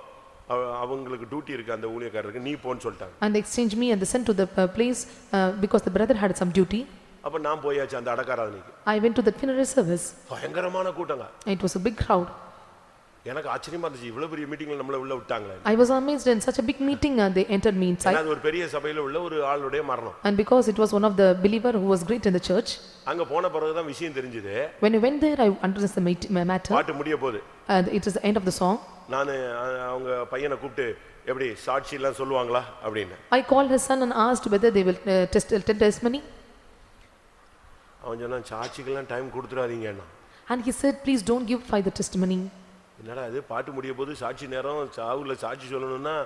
அவங்களுக்கு டியூட்டி இருக்கு அந்த ஊழியக்காரருக்கு நீ போன்னு சொல்லிட்டாங்க And they exchanged me and they sent to the uh, place uh, because the brother had some duty. அப்ப நான் போயாச்சு அந்த அடக்காராதனைக்கு I went to the funeral service. பயங்கரமான கூட்டங்க It was a big crowd. எனக்கு ஆச்சரியமா இருந்துச்சு இவ்வளவு பெரிய மீட்டிங்ல நம்மள உள்ள விட்டாங்களே I was amazed in such a big meeting uh, they entered me inside. அது ஒரு பெரிய சபையில உள்ள ஒரு ஆளுடைய மரணம் And because it was one of the believer who was great in the church, அங்க போன பிறகுதான் விஷயம் தெரிஞ்சது when I went there, I understood the mat- ma- matter. பாட்டு முடிய போகுது And it is the end of the song. நான் அவங்க பையனை கூப்பிட்டு எப்படி சாட்சி எல்லாம் சொல்லுவாங்களா அப்படின்னு I called his son and asked whether they will uh, test, tell testimony. அவன் சொன்னான் சாட்சிக்கெல்லாம் டைம் கொடுத்துறாதீங்கன்னா And he said, please don't give by the testimony. என்னடா இது? பாட்டு முடிய போது சாட்சி நேரம். சாவுல சாட்சி சொல்லணும்னா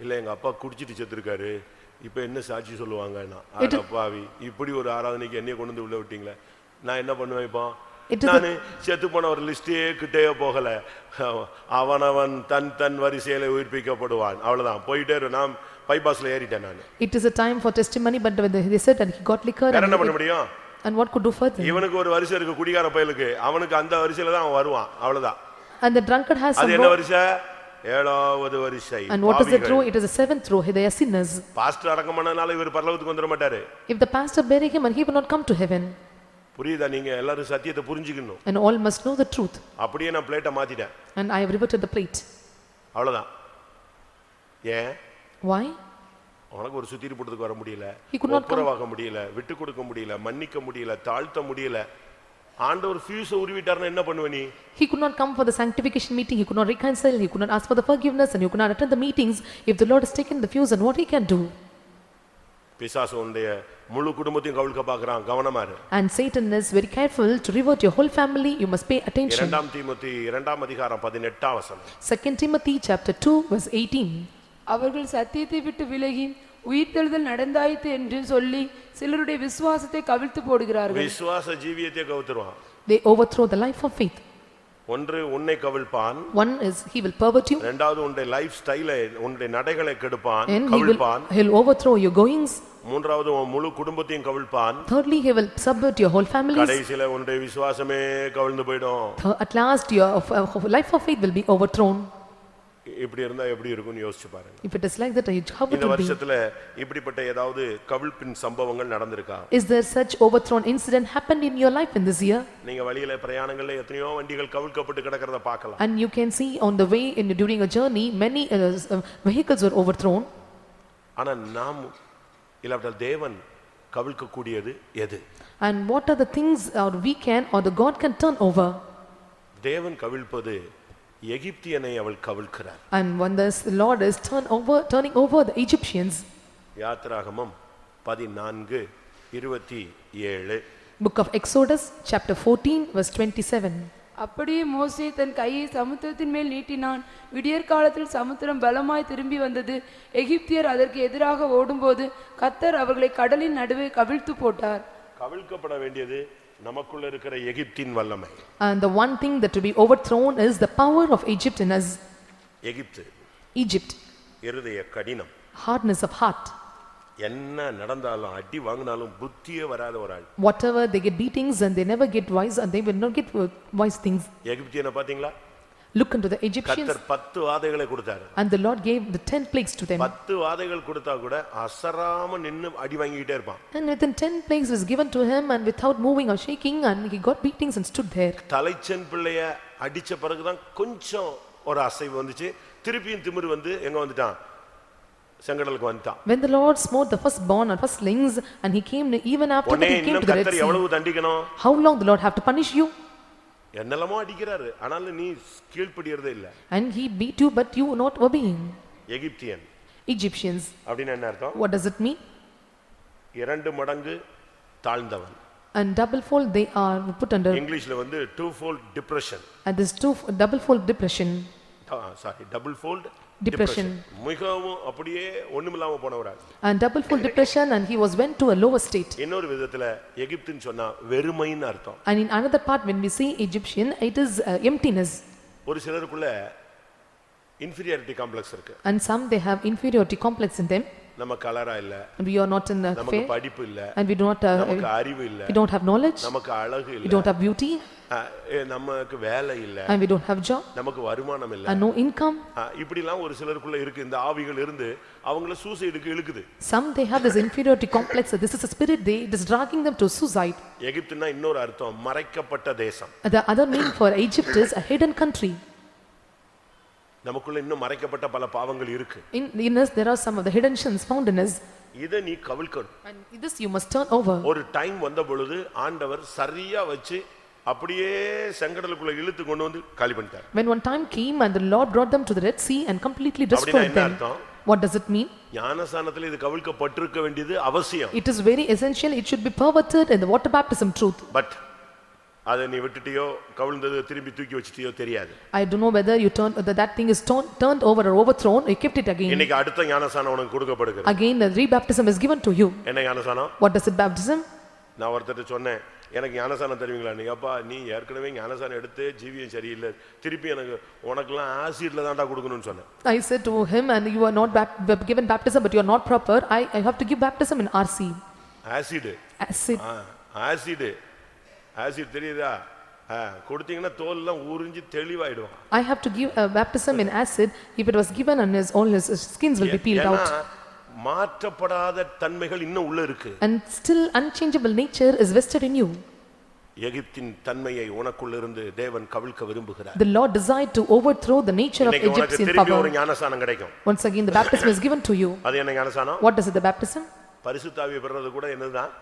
இல்ல எங்க அப்பா குடிச்சிட்டு செத்துருக்காரு. இப்ப என்ன சாட்சி சொல்லுவாங்கன்னா? அடப்பாவி இப்படி ஒரு ஆராதனைக்கு என்னைய கொண்டு வந்து உள்ள விட்டீங்களே? நான் என்ன பண்ணுவேன் இப்போ? நானு செத்து போன ஒரு லிஸ்டே கிட்டே போகல. அவனவன் தன் தன் வரிசையில உயிர்ப்பிக்கப்படுவான். அவ்வளவுதான். போயிட்டே. நான் பைபாஸ்ல ஏறிட்டேன் நான். It is a time for testimony, but when they said and he got liquor என்ன பண்ண முடியும்? and what could do further? இவனுக்கு ஒரு வரிசை இருக்கு குடிகார பயலுக்கு. அவனுக்கு அந்த வரிசையில தான் அவன் வருவான். அவ்வளவுதான். And the drunkard has some அது என்ன row. வரிசை ஏழாவது வரிசை And what is the row? It is the seventh row, they are sinners. Pastor அடக்கம் பண்ணனால இவர் பரலோகத்துக்கு வந்துட மாட்டாரு If the pastor bury him and he will not come to heaven, புரியுதா நீங்க எல்லாரும் சத்தியத்தை புரிஞ்சுக்கணும் and all must know the truth. அப்படியே நான் பிளேட்டை மாத்திட்டேன் And I have reverted the plate. அவ்வளவுதான் ஏன் Why? உனக்கு ஒரு சுத்திரி போட்டதுக்கு வர முடியல He could not come. ஒப்புரவாக முடியல விட்டு கொடுக்க முடியல மன்னிக்க முடியல தாழ்த்த முடியல ஆண்டவர் ஃபியூஸ உருவிட்டாருன்னா என்ன பண்ணுவ நீ He could not come for the sanctification meeting, he could not reconcile, he could not ask for the forgiveness, and he could not attend the meetings. If the Lord has taken the fuse, and what he can do? பிசாசு உன்னுடைய முழு குடும்பத்தையும் கவிழ்க்க பாக்குறான் கவனமா இரு And Satan is very careful to revert your whole family, you must pay attention. இரண்டாம் தீமோத்தி இரண்டாம் அதிகாரம் பதினெட்டாம் வசனம் Second Timothy chapter 2 verse 18. அவர்கள் சத்தியத்தை விட்டு விலகி உயிர்த்தெழுதல் நடந்தாயிற்று என்று சொல்லி சிலருடைய விசுவாசத்தை கவிழ்த்து போடுகிறார்கள் விசுவாச ஜீவியத்தை கவுத்துருவான் They overthrow the life of faith. ஒன்று உன்னை கவிழ்ப்பான் One is he will pervert you இரண்டாவது உன்னுடைய லைஃப் ஸ்டைலை உன்னுடைய நடைகளை கெடுப்பான் and he will கவிழ்ப்பான் he'll overthrow your goings. மூன்றாவது உன் முழு குடும்பத்தையும் கவிழ்ப்பான் Thirdly, he will subvert your whole families. கடைசியில உன்னுடைய விசுவாசமே கவிழ்ந்து போயிடும் Th- At last, your uh, life of faith will be overthrown. இப்படி இருந்தா எப்படி இருக்கும்னு யோசிச்சு பாருங்க If it is like that, how it இந்த? வருஷத்துல இப்படிப்பட்ட ஏதாவது கவிழ்ப்பின் சம்பவங்கள் நடந்திருக்கா Is there such overthrown incident happened in your life in this year? நீங்க வழியில பிரயாணங்கள்ல எத்தனையோ வண்டிகள் கவிழ்க்கப்பட்டு கிடக்கிறத பார்க்கலாம் And you can see on the way in during a journey, many uh, uh, vehicles were overthrown. ஆனா நாம் இல்லாவிட்டால் தேவன் கவிழ்க்கக்கூடியது எது And what are the things or we can or the God can turn over? தேவன் கவிழ்ப்பது எகிப்தியனை அவள் கவிழ்க்கிறார். And when this Lord is turn over, turning over the Egyptians, யாத்திராகமம் பதினான்கு இருபத்தி ஏழு. Book of Exodus, chapter 14, verse 27. அப்படியே மோசே தன் கையை சமுத்திரத்தின் மேல் நீட்டினான். விடியற்காலத்தில் சமுத்திரம் பலமாய் திரும்பி வந்தது. எகிப்தியர் அதற்கு எதிராக ஓடும்போது கத்தர் அவர்களை கடலின் நடுவே கவிழ்த்து போட்டார். கவிழ்க்கப்பட வேண்டியது நமக்குள்ள இருக்கிற எகிப்தின் வல்லமை And the one thing that to be overthrown is the power of Egypt in us, Egypt Egypt, இருதய கடினம் hardness of heart. என்ன நடந்தாலும் அடி வாங்கினாலும் புத்தியே வராத ஒரு ஆள் Whatever they get beatings and they never get wise and they will not get uh, wise things. எகிப்தியனை பாத்தீங்களா Look unto the Egyptians கர்த்தர் பத்து வாதைகளை கொடுத்தாரு and the Lord gave the ten plagues to them. பத்து வாதைகள் கொடுத்தா கூட அசராம நின்னு அடி வாங்கிக்கிட்டே இருப்பான் And within ten plagues was given to him and without moving or shaking and he got beatings and stood there. தலைச்சன் பிள்ளைய அடிச்ச பிறகுதான் கொஞ்சம் ஒரு அசைவு வந்துச்சு திருப்பியும் திமிரு வந்து எங்க வந்துட்டான் செங்கடலுக்கு வந்துட்டான் When the Lord smote the firstborn and firstlings and he came even after that he came to the Red Sea. எவ்வளவு தண்டிக்கணும் How long the Lord have to punish you? என்னெல்லாமோ அடிக்கிறாரு ஆனாலும் நீ கீழ்ப்படியறதே இல்ல And he beat you but you not obeying. எகிப்தியன் Egyptians, அப்படின்னு என்ன அர்த்தம் what does it mean? இரண்டு மடங்கு தாழ்ந்தவன் And double fold they are put under இங்கிலீஷ்ல வந்து two fold depression and this two double fold depression. Sorry double fold Depression. மிகவும் அப்படியே ஒண்ணுமில்லாம போனவரா And double fold depression and he was went to a lower state. இன்னொரு விதத்துல எகிப்துன்னு சொன்னா வெறுமைன்னு அர்த்தம் And in another part when we see Egyptian, it is uh, emptiness. ஒரு சிலருக்குள்ள inferiority complex இருக்கு And some they have inferiority complex in them. நம்ம கலரா இல்ல And we are not in uh, நமக்கு fair படிப்பு இல்ல and we do not, uh, நமக்கு அறிவு இல்ல we don't have knowledge, நமக்கு அழகு we இல்ல don't have beauty அஹ், ஏ, நமக்கு வேலை இல்ல and we don't have job நமக்கு வருமானம் இல்ல and no income. அஹ், இப்படிலாம் ஒரு சிலருக்குள்ள இருக்கு இந்த ஆவிகள் இருந்து அவங்கள சூசைடுக்கு இழுக்குது Some they have this inferiority complex, that this is a spirit, they, it is dragging them to suicide. எகிப்துன்னா இன்னொரு அர்த்தம் மறைக்கப்பட்ட தேசம் The other meaning for Egypt is a hidden country. நமக்குள்ள இன்னும் மறைக்கப்பட்ட பல பாவங்கள் இருக்கு In, in us, there are some of the hidden sins found in us. இதை நீ கவிழ்க்கணும் And this you must turn over. ஒரு டைம் வந்த பொழுது ஆண்டவர் சரியா வச்சு அப்படியே செங்கடலுக்குள்ள இழுத்து கொண்டு வந்து காலி பண்ணிட்டார் When one time came and the Lord brought them to the Red Sea and completely destroyed them. What does it mean? ஞானசானத்துல இது கவிழ்க்கப்பட்டிருக்க வேண்டியது அவசியம் It is very essential, it should be perverted in the water baptism truth. But அதை நீ விட்டுட்டியோ கவிழ்ந்தது திரும்பி தூக்கி வச்சிட்டியோ தெரியாது I don't know whether you turned, that that thing is torn- turned over or overthrown, you kept it again. இன்னைக்கு அடுத்த ஞானசானம் உனக்கு கொடுக்கப்படுகிறது Again, the rebaptism is given to you. என்ன ஞானசானம் What does it baptism? நான் ஒருத்தர் சொன்னேன் எனக்கு ஞானசானம் தருவீங்களா நீ அப்பா நீ ஏற்கனவே ஞானசானம் எடுத்து ஜீவியம் சரியில்லை திருப்பி எனக்கு உனக்கெல்லாம் ஆசிட்ல தான்டா கொடுக்கணும்னு சொன்னேன் said to him, and you are not bap- bap- given baptism, but you are not proper. I, I have to give baptism in RC. Acid Acid. Acid acid தெரியுதா கொடுத்தீங்கன்னா தோல்லாம் உறிஞ்சி தெளிவாயிடும் I have to give a baptism in acid. If it was given, and his, all his skins will be peeled ஏன்னா out. மாற்றப்படாத தன்மைகள் இன்னும் உள்ள இருக்கு And still unchangeable nature is vested in you. எகிப்தின் தன்மையை உனக்குள்ள இருந்து தேவன் கவிழ்க்க விரும்புகிறார் The Lord desired to overthrow the nature of இன்னைக்கு உனக்கு Egyptian திருப்பி ஒரு. ஞானசானம் கிடைக்கும் Once again, the baptism is given to you. அது என்ன ஞானசானம் What is it, the baptism? பரிசுத்தாவி பெறது கூட என்னதுதான்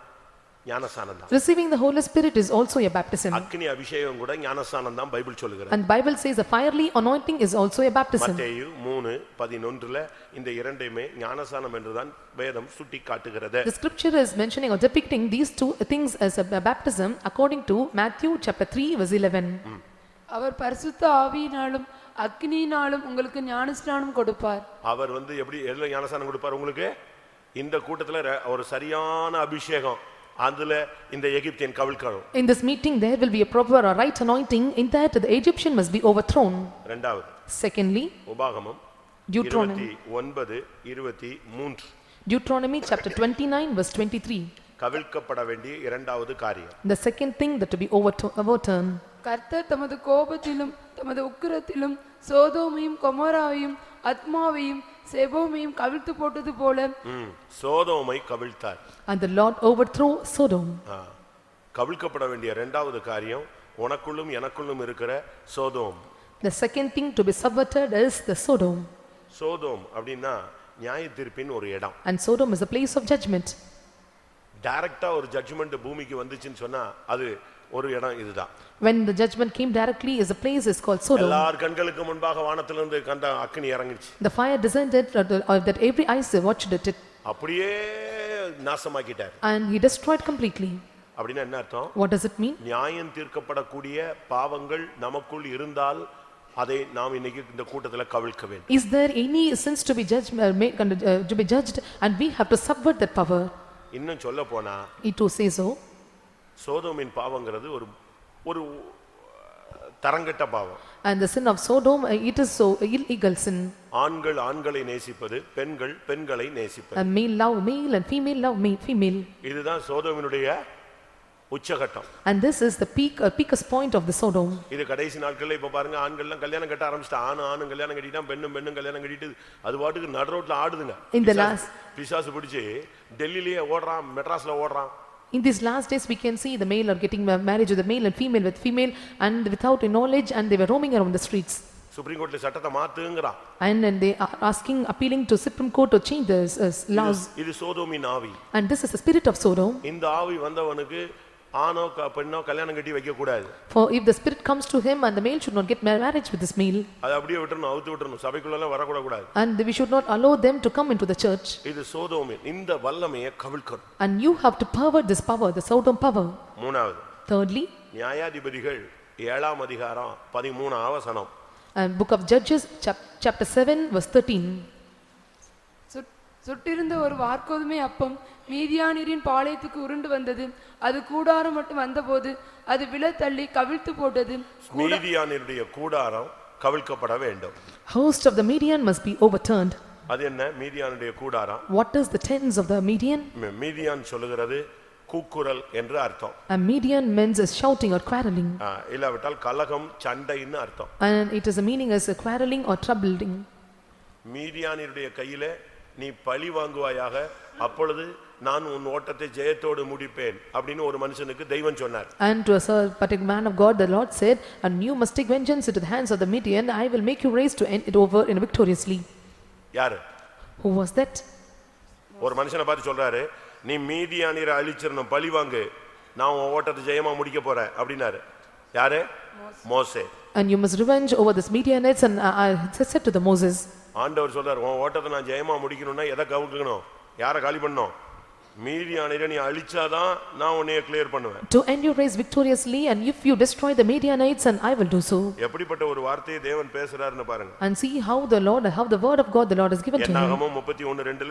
தான் Receiving the Holy Spirit is also a baptism. அக்னி அபிஷேகம் கூட ஞானசானம் தான் பைபிள் சொல்லுகிறது And Bible says a fiery anointing is also a baptism. மத்தேயு மூணு பதினொன்றுல இந்த இரண்டையுமே ஞானசானம் என்றுதான் வேதம் சுட்டி காட்டுகிறது The scripture is mentioning or depicting these two things as a baptism according to Matthew chapter 3 verse 11. அவர் பரிசுத்த ஆவியினாலும் அக்னியினாலும் உங்களுக்கு ஞானஸ்நானம் கொடுப்பார் அவர் வந்து எப்படி எதுல ஞானசானம் கொடுப்பார் உங்களுக்கு இந்த கூட்டத்துல ஒரு சரியான அபிஷேகம் அதுல இந்த எகிப்தியன் கவிழ்க்கணும் In this meeting, there will be a proper or right anointing in that the Egyptian must be overthrown. ரெண்டாவது Secondly, உபாகமம் Deuteronomy, இருபத்தி ஒன்பது இருபத்தி மூன்று Deuteronomy chapter 29 verse 23. கவிழ்க்கப்பட வேண்டிய இரண்டாவது காரியம் The second thing that to be overtu- overturned. கர்த்தர் தமது கோபத்திலும் தமது உக்கிரத்திலும் சோதோமையும் கொமோராவையும் அத்மாவையும் செபோமையும் கவிழ்த்து போட்டது போல சோதோமை கவிழ்த்தார் And the Lord overthrew Sodom. ஆ. கவிழ்க்கப்பட வேண்டிய இரண்டாவது காரியம் உனக்குள்ளும் எனக்குள்ளும் இருக்கிற Sodom The second thing to be subverted is the Sodom. Sodom அப்படின்னா நியாய தீர்ப்பின் ஒரு இடம் And Sodom is a place of judgment. டைரக்டா ஒரு ஜட்ஜ்மெண்ட் பூமிக்கு வந்துச்சுன்னு சொன்னா அது ஒரு இடம் இதுதான் When the judgment came directly is a place is called Sodom. எல்லார் கண்களுக்கு முன்பாக வானத்திலிருந்து கண்ட அக்னி இறங்குச்சு The fire descended uh, uh, that every eyes watched it அப்படியே நாசமாக்கிட்டார் and he destroyed completely. அப்படின்னா என்ன அர்த்தம் What does it mean? நியாயம் தீர்க்கப்படக்கூடிய பாவங்கள் நமக்குள் இருந்தால் அதை நாம் இன்னைக்கு இந்த கூட்டத்துல கவிழ்க்க வேண்டும் Is there any sins to be judged, uh, made, uh, to be judged and we have to subvert that power? இன்னும் சொல்ல போனா It to say so. சோதோமின் பாவங்கிறது ஒரு ஒரு தரங்கெட்ட பாவம் And the sin of Sodom, uh, it is so illegal sin. ஆண்கள் ஆண்களை நேசிப்பது பெண்கள் பெண்களை நேசிப்பது And male love male and female love ma- female. இதுதான் சோதோமினுடைய உச்சகட்டம் And this is the peak, uh, peakest point of the Sodom. இது கடைசி நாட்கள்ல இப்ப பாருங்க ஆண்கள்லாம் கல்யாணம் கட்ட ஆரம்பிச்சிட்டா ஆண் ஆணும் கல்யாணம் கட்டிட்டா பெண்ணும் பெண்ணும் கல்யாணம் கட்டிட்டு அது பாட்டுக்கு நடு ரோட்ல ஆடுதுங்க In the last- பிசாசு பிடிச்சு டெல்லிலேயே ஓடுறான் மெட்ராஸ்ல ஓடுறான் In these last days, we can see the male are getting ma- marriage with the male and female with female and without knowledge and they were roaming around the streets. Supreme கோர்ட்ல சட்டத்தை மாத்துங்கிறான் And then they are asking, appealing to Supreme Court to change the uh, laws. இது சோதோமின் ஆவி And this is the spirit of Sodom. இந்த ஆவி வந்தவனுக்கு ஆணோ பெண்ணோ கல்யாணம் கட்டி வைக்க கூடாது For if the spirit comes to him and the male should not get ma- marriage with this male, அதை அப்படியே விட்டுறணும் அவுத்து விட்டுறணும் சபைக்குள்ள வரக்கூட கூடாது and we should not allow them to come into the church. இது சோதோமின் இந்த வல்லமையை கவிழ்க்கணும் And you have to pervert this power, the Sodom power. மூணாவது Thirdly, நியாயாதிபதிகள் ஏழாம் அதிகாரம் பதிமூணாம் வசனம் and book of Judges, chap- chapter 7, verse 13. சுட்- சுட்டிருந்த ஒரு வார்க்கோதுமை அப்பம் மீதியானியரின் பாளையத்துக்கு உருண்டு வந்தது அது கூடாரம் மட்டும் வந்தபோது அது விழத்தள்ளி கவிழ்த்து போட்டது மீதியானினுடைய கூடாரம் கவிழ்க்கப்பட வேண்டும் Host of the Median must be overturned. அது என்ன மீதியானுடைய கூடாரம் What is the tens of the Median? மீ- மீதியான் சொல்லுகிறது கூக்குரல் என்று அர்த்தம் A Median means is shouting or quarreling. ஆ, இல்லாவிட்டால் கலகம் சண்டைன்னு அர்த்தம் And it is a meaning as a quarreling or troubling. மீதியானினுடைய கையில நீ பழி வாங்குவாயாக அப்பொழுது நான் உன் ஓட்டத்தை ஜெயத்தோடு முடிப்பேன் அப்படின்னு ஒரு மனுஷனுக்கு தெய்வம் சொன்னார் And to a certain particular man of God, the Lord said, And you must take vengeance into the hands of the Median, I will make you race to end it over in victoriously. யாரு Who was that? ஒரு மனுஷனை பார்த்து சொல்றாரு நீ மீதியானியரை அழிச்சிடணும் பழி வாங்கு நான் உன் ஓட்டத்தை ஜெயமா முடிக்க போறேன் அப்படின்னாரு யாரு மோசே And you must revenge over this Midianites, and I I said to the Moses, ஆண்டவர் சொல்றாரு உன் ஓட்டத்தை நான் ஜெயமா முடிக்கணும்னா எதை கவுக்கணும் யாரை காலி பண்ணணும் மீதியானிரை நீ அழிச்சாதான் நான் உன்னைய கிளியர் பண்ணுவேன் To end your race victoriously, and if you destroy the Midianites, and I will do so. எப்படிப்பட்ட ஒரு வார்த்தையை தேவன் பேசுறாருன்னு பாருங்க And see how the Lord, how the word of God the Lord has given to him. என்னாகமும்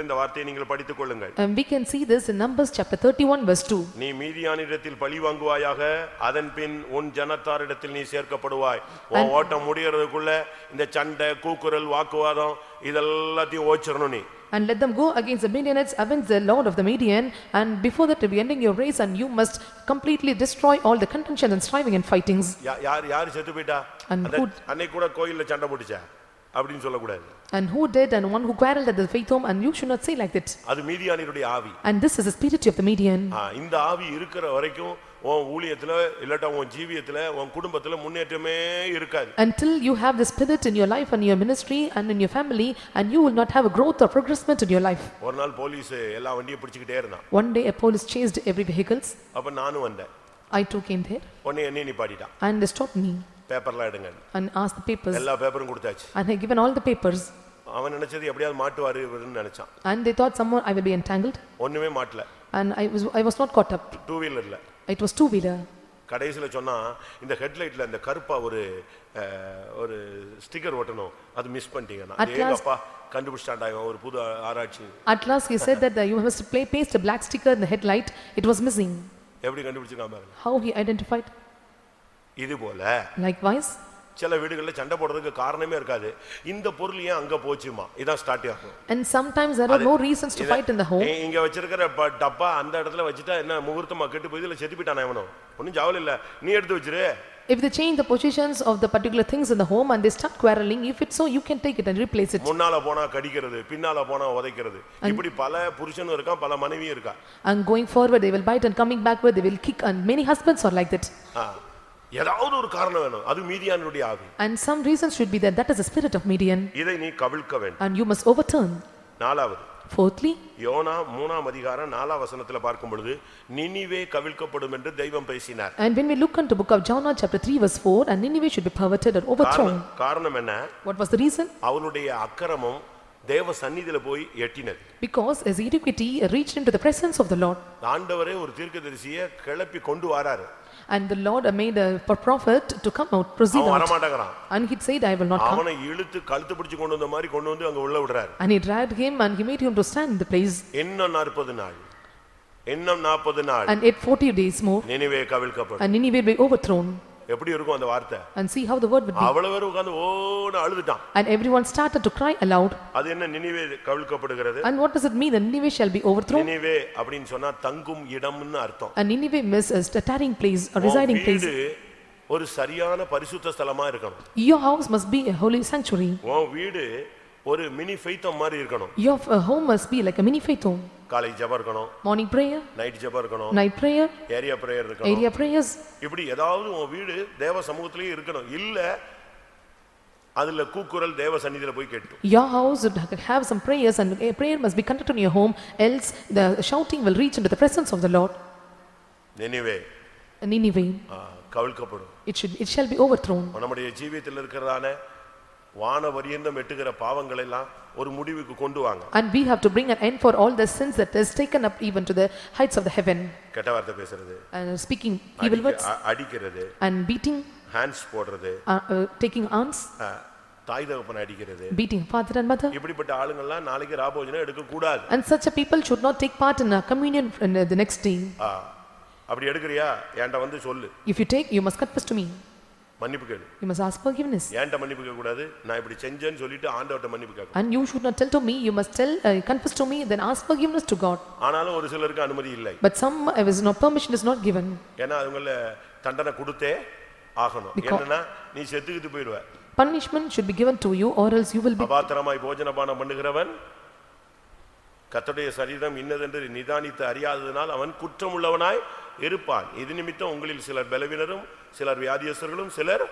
இந்த வார்த்தையை நீங்கள் படித்துக் கொள்ளுங்கள் And we can see this in Numbers chapter thirty-one verse two. நீ மீதியானிடத்தில் பழி வாங்குவாயாக அதன் பின் உன் ஜனத்தாரிடத்தில் நீ சேர்க்கப்படுவாய் உன் ஓட்டம் முடியறதுக்குள்ள இந்த சண்டை கூக்குரல் வாக்குவாதம் இதெல்லாத்தையும் ஓச்சிடணும் நீ And let them go against the Midianites, avenge the Lord of the Midian, and before that to be ending your race, and you must completely destroy all the contention and striving and fightings. யா- யார் யார் செத்து போயிட்டா And அந்த who- அன்னைக்கு கூட கோயில்ல சண்டை போட்டுச்சா அப்படின்னு சொல்லக்கூடாது And who did, and one who quarreled at the faith home, and you should not say like that. அது மீதியானினுடைய ஆவி And this is the spirit of the Midian. ஆ, இந்த ஆவி இருக்கிற வரைக்கும் உன் ஊழியத்துல இல்லாட்டா உன் ஜீவியத்துல உன் குடும்பத்துல முன்னேற்றமே இருக்காது Until you have the spirit in your life and your ministry and in your family, and you will not have a growth or progressment in your life. ஒரு நாள் போலீஸ் எல்லா வண்டியும் பிடிச்சிக்கிட்டே இருந்தான் One day a police chased every vehicles. அப்ப நானும் வந்தேன் I too came there, உடனே என்னையும் நிப்பாட்டிட்டான் and they stopped me பேப்பர்லாம் எடுங்க and asked the papers, எல்லா பேப்பரும் கொடுத்தாச்சு and I given all the papers. அவன் நினைச்சது எப்படியாவது மாட்டுவாரு இவருன்னு நினைச்சான் And they thought someone I will be entangled, ஒண்ணுமே மாட்டல and I was, I was not caught up. Two வீலர்ல It was two-wheeler. கடைசியில சொன்னா இந்த ஹெட்லைட்ல இந்த கருப்பா ஒரு ஒரு ஸ்டிக்கர் ஒட்டணும் அது மிஸ் பண்ணிட்டீங்கன்னா இவன் ஒரு புது ஆராய்ச்சி At last he said that uh, you must play, paste a black sticker in the headlight. It was missing. எப்படி கண்டுபிடிச்சிருக்கான் பாருங்க How he identified? இது போல Likewise, சில வீடுகள்ல சண்டை போடுறதுக்கு காரணமே இருக்காது இந்த பொருள் ஏன் அங்க போச்சுமா இதான் ஸ்டார்ட் ஆகும் and sometimes there are no reasons to fight in the home. இ- இங்க வச்சிருக்கிற டப்பா அந்த இடத்துல வச்சுட்டா என்ன முகூர்த்தமா கெட்டு போய் இதுல செத்து போயிட்டானா எவனும் ஒன்னும் ஜாவல் இல்ல நீ எடுத்து வச்சிரு If they change the positions of the particular things in the home and they start quarreling, if it's so, you can take it and replace it. முன்னால போனா கடிக்கிறது பின்னால போனா உதைக்கிறது இப்படி பல புருஷனும் இருக்கான் பல மனைவியும் இருக்கா And going forward, they will bite and coming backward, they will kick and many husbands are like that. ஏதாவது ஒரு காரணம் வேணும் அது மீதியானுடைய ஆவி And some reasons should be that that is the spirit of Midian இதை நீ கவிழ்க்க வேண்டும் and you must overturn. நாலாவது Fourthly, யோனா மூணாம் அதிகாரம் நாலாம் வசனத்துல பார்க்கும் பொழுது நினிவே கவிழ்க்கப்படும் என்று தெய்வம் பேசினார் and when we look into book of Jonah chapter 3 verse 4 and Nineveh should be perverted or overthrown. காரணம் என்ன What was the reason? அவனுடைய அக்கிரமம் தேவ சந்நிதியில போய் எட்டினது Because his iniquity reached into the presence of the Lord. ஆண்டவரே ஒரு தீர்க்கதரிசியை கிளப்பி கொண்டு வராரு And the Lord made a prophet to come out, proceed அவன் out. வரமாட்டேங்கிறான் And he said, I will not come. அவனை இழுத்து கழுத்து பிடிச்சு கொண்டு வந்த மாதிரி கொண்டு வந்து அங்க உள்ள விடுறாரு And he dragged him and he made him to stand in the place. இன்னும் நாற்பது நாள் இன்னும் நாற்பது நாள் And yet forty days more, நினைவே கவிழ்க்கப்படும் and Nineveh will be overthrown. எப்படி இருக்கும் அந்த வார்த்தை And see how the word would be. அவ்வளவு பேர் உட்கார்ந்து ஓன்னு அழுதுட்டான் And everyone started to cry aloud. அது என்ன நினைவே கவிழ்க்கப்படுகிறது And what does it mean that Nineveh shall be overthrown? நினைவே அப்படின்னு சொன்னா தங்கும் இடம்னு அர்த்தம் And Nineveh means a tarrying place, a உன் residing place. வீடு ஒரு சரியான பரிசுத்த ஸ்தலமா இருக்கணும் Your house must be a holy sanctuary. உன் வீடு ஒரு மினி ஃபெய்த்தம் மாதிரி இருக்கணும் Your uh, home must be like a mini faith home. காலை ஜெபம் இருக்கணும் Morning prayer, நைட் ஜெபம் இருக்கணும் night prayer, ஏரியா பிரேயர் இருக்கணும் area prayers. இப்படி ஏதாவது உன் வீடு தேவ சமூகத்திலேயே இருக்கணும் இல்ல அதுல கூக்குரல் தேவ சந்நிதியில போய் கேட்டும் Your house would have some prayers and a prayer must be conducted in your home, else the shouting will reach into the presence of the Lord. நினைவே ஆ, கவிழ்க்கப்படும் it should, it shall be overthrown. நம்முடைய ஜீவியத்தில் இருக்கிறதான வான வரியந்தம் எட்டுகிற பாவங்கள் எல்லாம் ஒரு முடிவுக்கு கொண்டு வாங்க And we have to bring an end for all the sins that is taken up even to the heights of the heaven. கெட்ட வார்த்தை பேசுறது And speaking evil words அடிக்கிறது and beating, ஹேண்ட்ஸ் போடுறது uh, uh, taking arms, தாய் தகப்பனை அடிக்கிறது beating father and mother. இப்படிப்பட்ட ஆளுங்கள்லாம் நாளைக்கு ராபோஜனம் எடுக்க கூடாது And such a people should not take part in a communion in the next day. அப்படி எடுக்கிறியா என்கிட்ட வந்து சொல்லு If you take, you must confess to me. மன்னிப்பு கேளு. You must ask forgiveness. ஏன்ட்ட மன்னிப்பு கேட்க கூடாது நான் இப்படி செஞ்சேன்னு சொல்லிட்டு ஆண்டவர்ட்ட மன்னிப்பு கேட்கணும். And you should not tell to me, you must tell, uh, confess to me, then ask forgiveness to God. ஆனாலும் ஒரு சிலருக்கு அனுமதி இல்லை. But some, uh, is no permission is not given. ஏன்னா அவங்கள தண்டனை கொடுத்தே ஆகணும். என்னன்னா நீ செத்துக்கிட்டு போயிடுவ. Punishment should be given to you or else you will be, அபாத்திரமாய் போஜனபானம் பண்ணுகிறவன் கர்த்தருடைய சரீரம் இன்னதென்று நிதானித்து அறியாததினால் அவன் குற்றமுள்ளவனாய் இருப்பான். இது நிமித்தம் உங்களில் சிலர் பலவினரும் சிலர் வியாதியஸ்தர்களும் சிலர்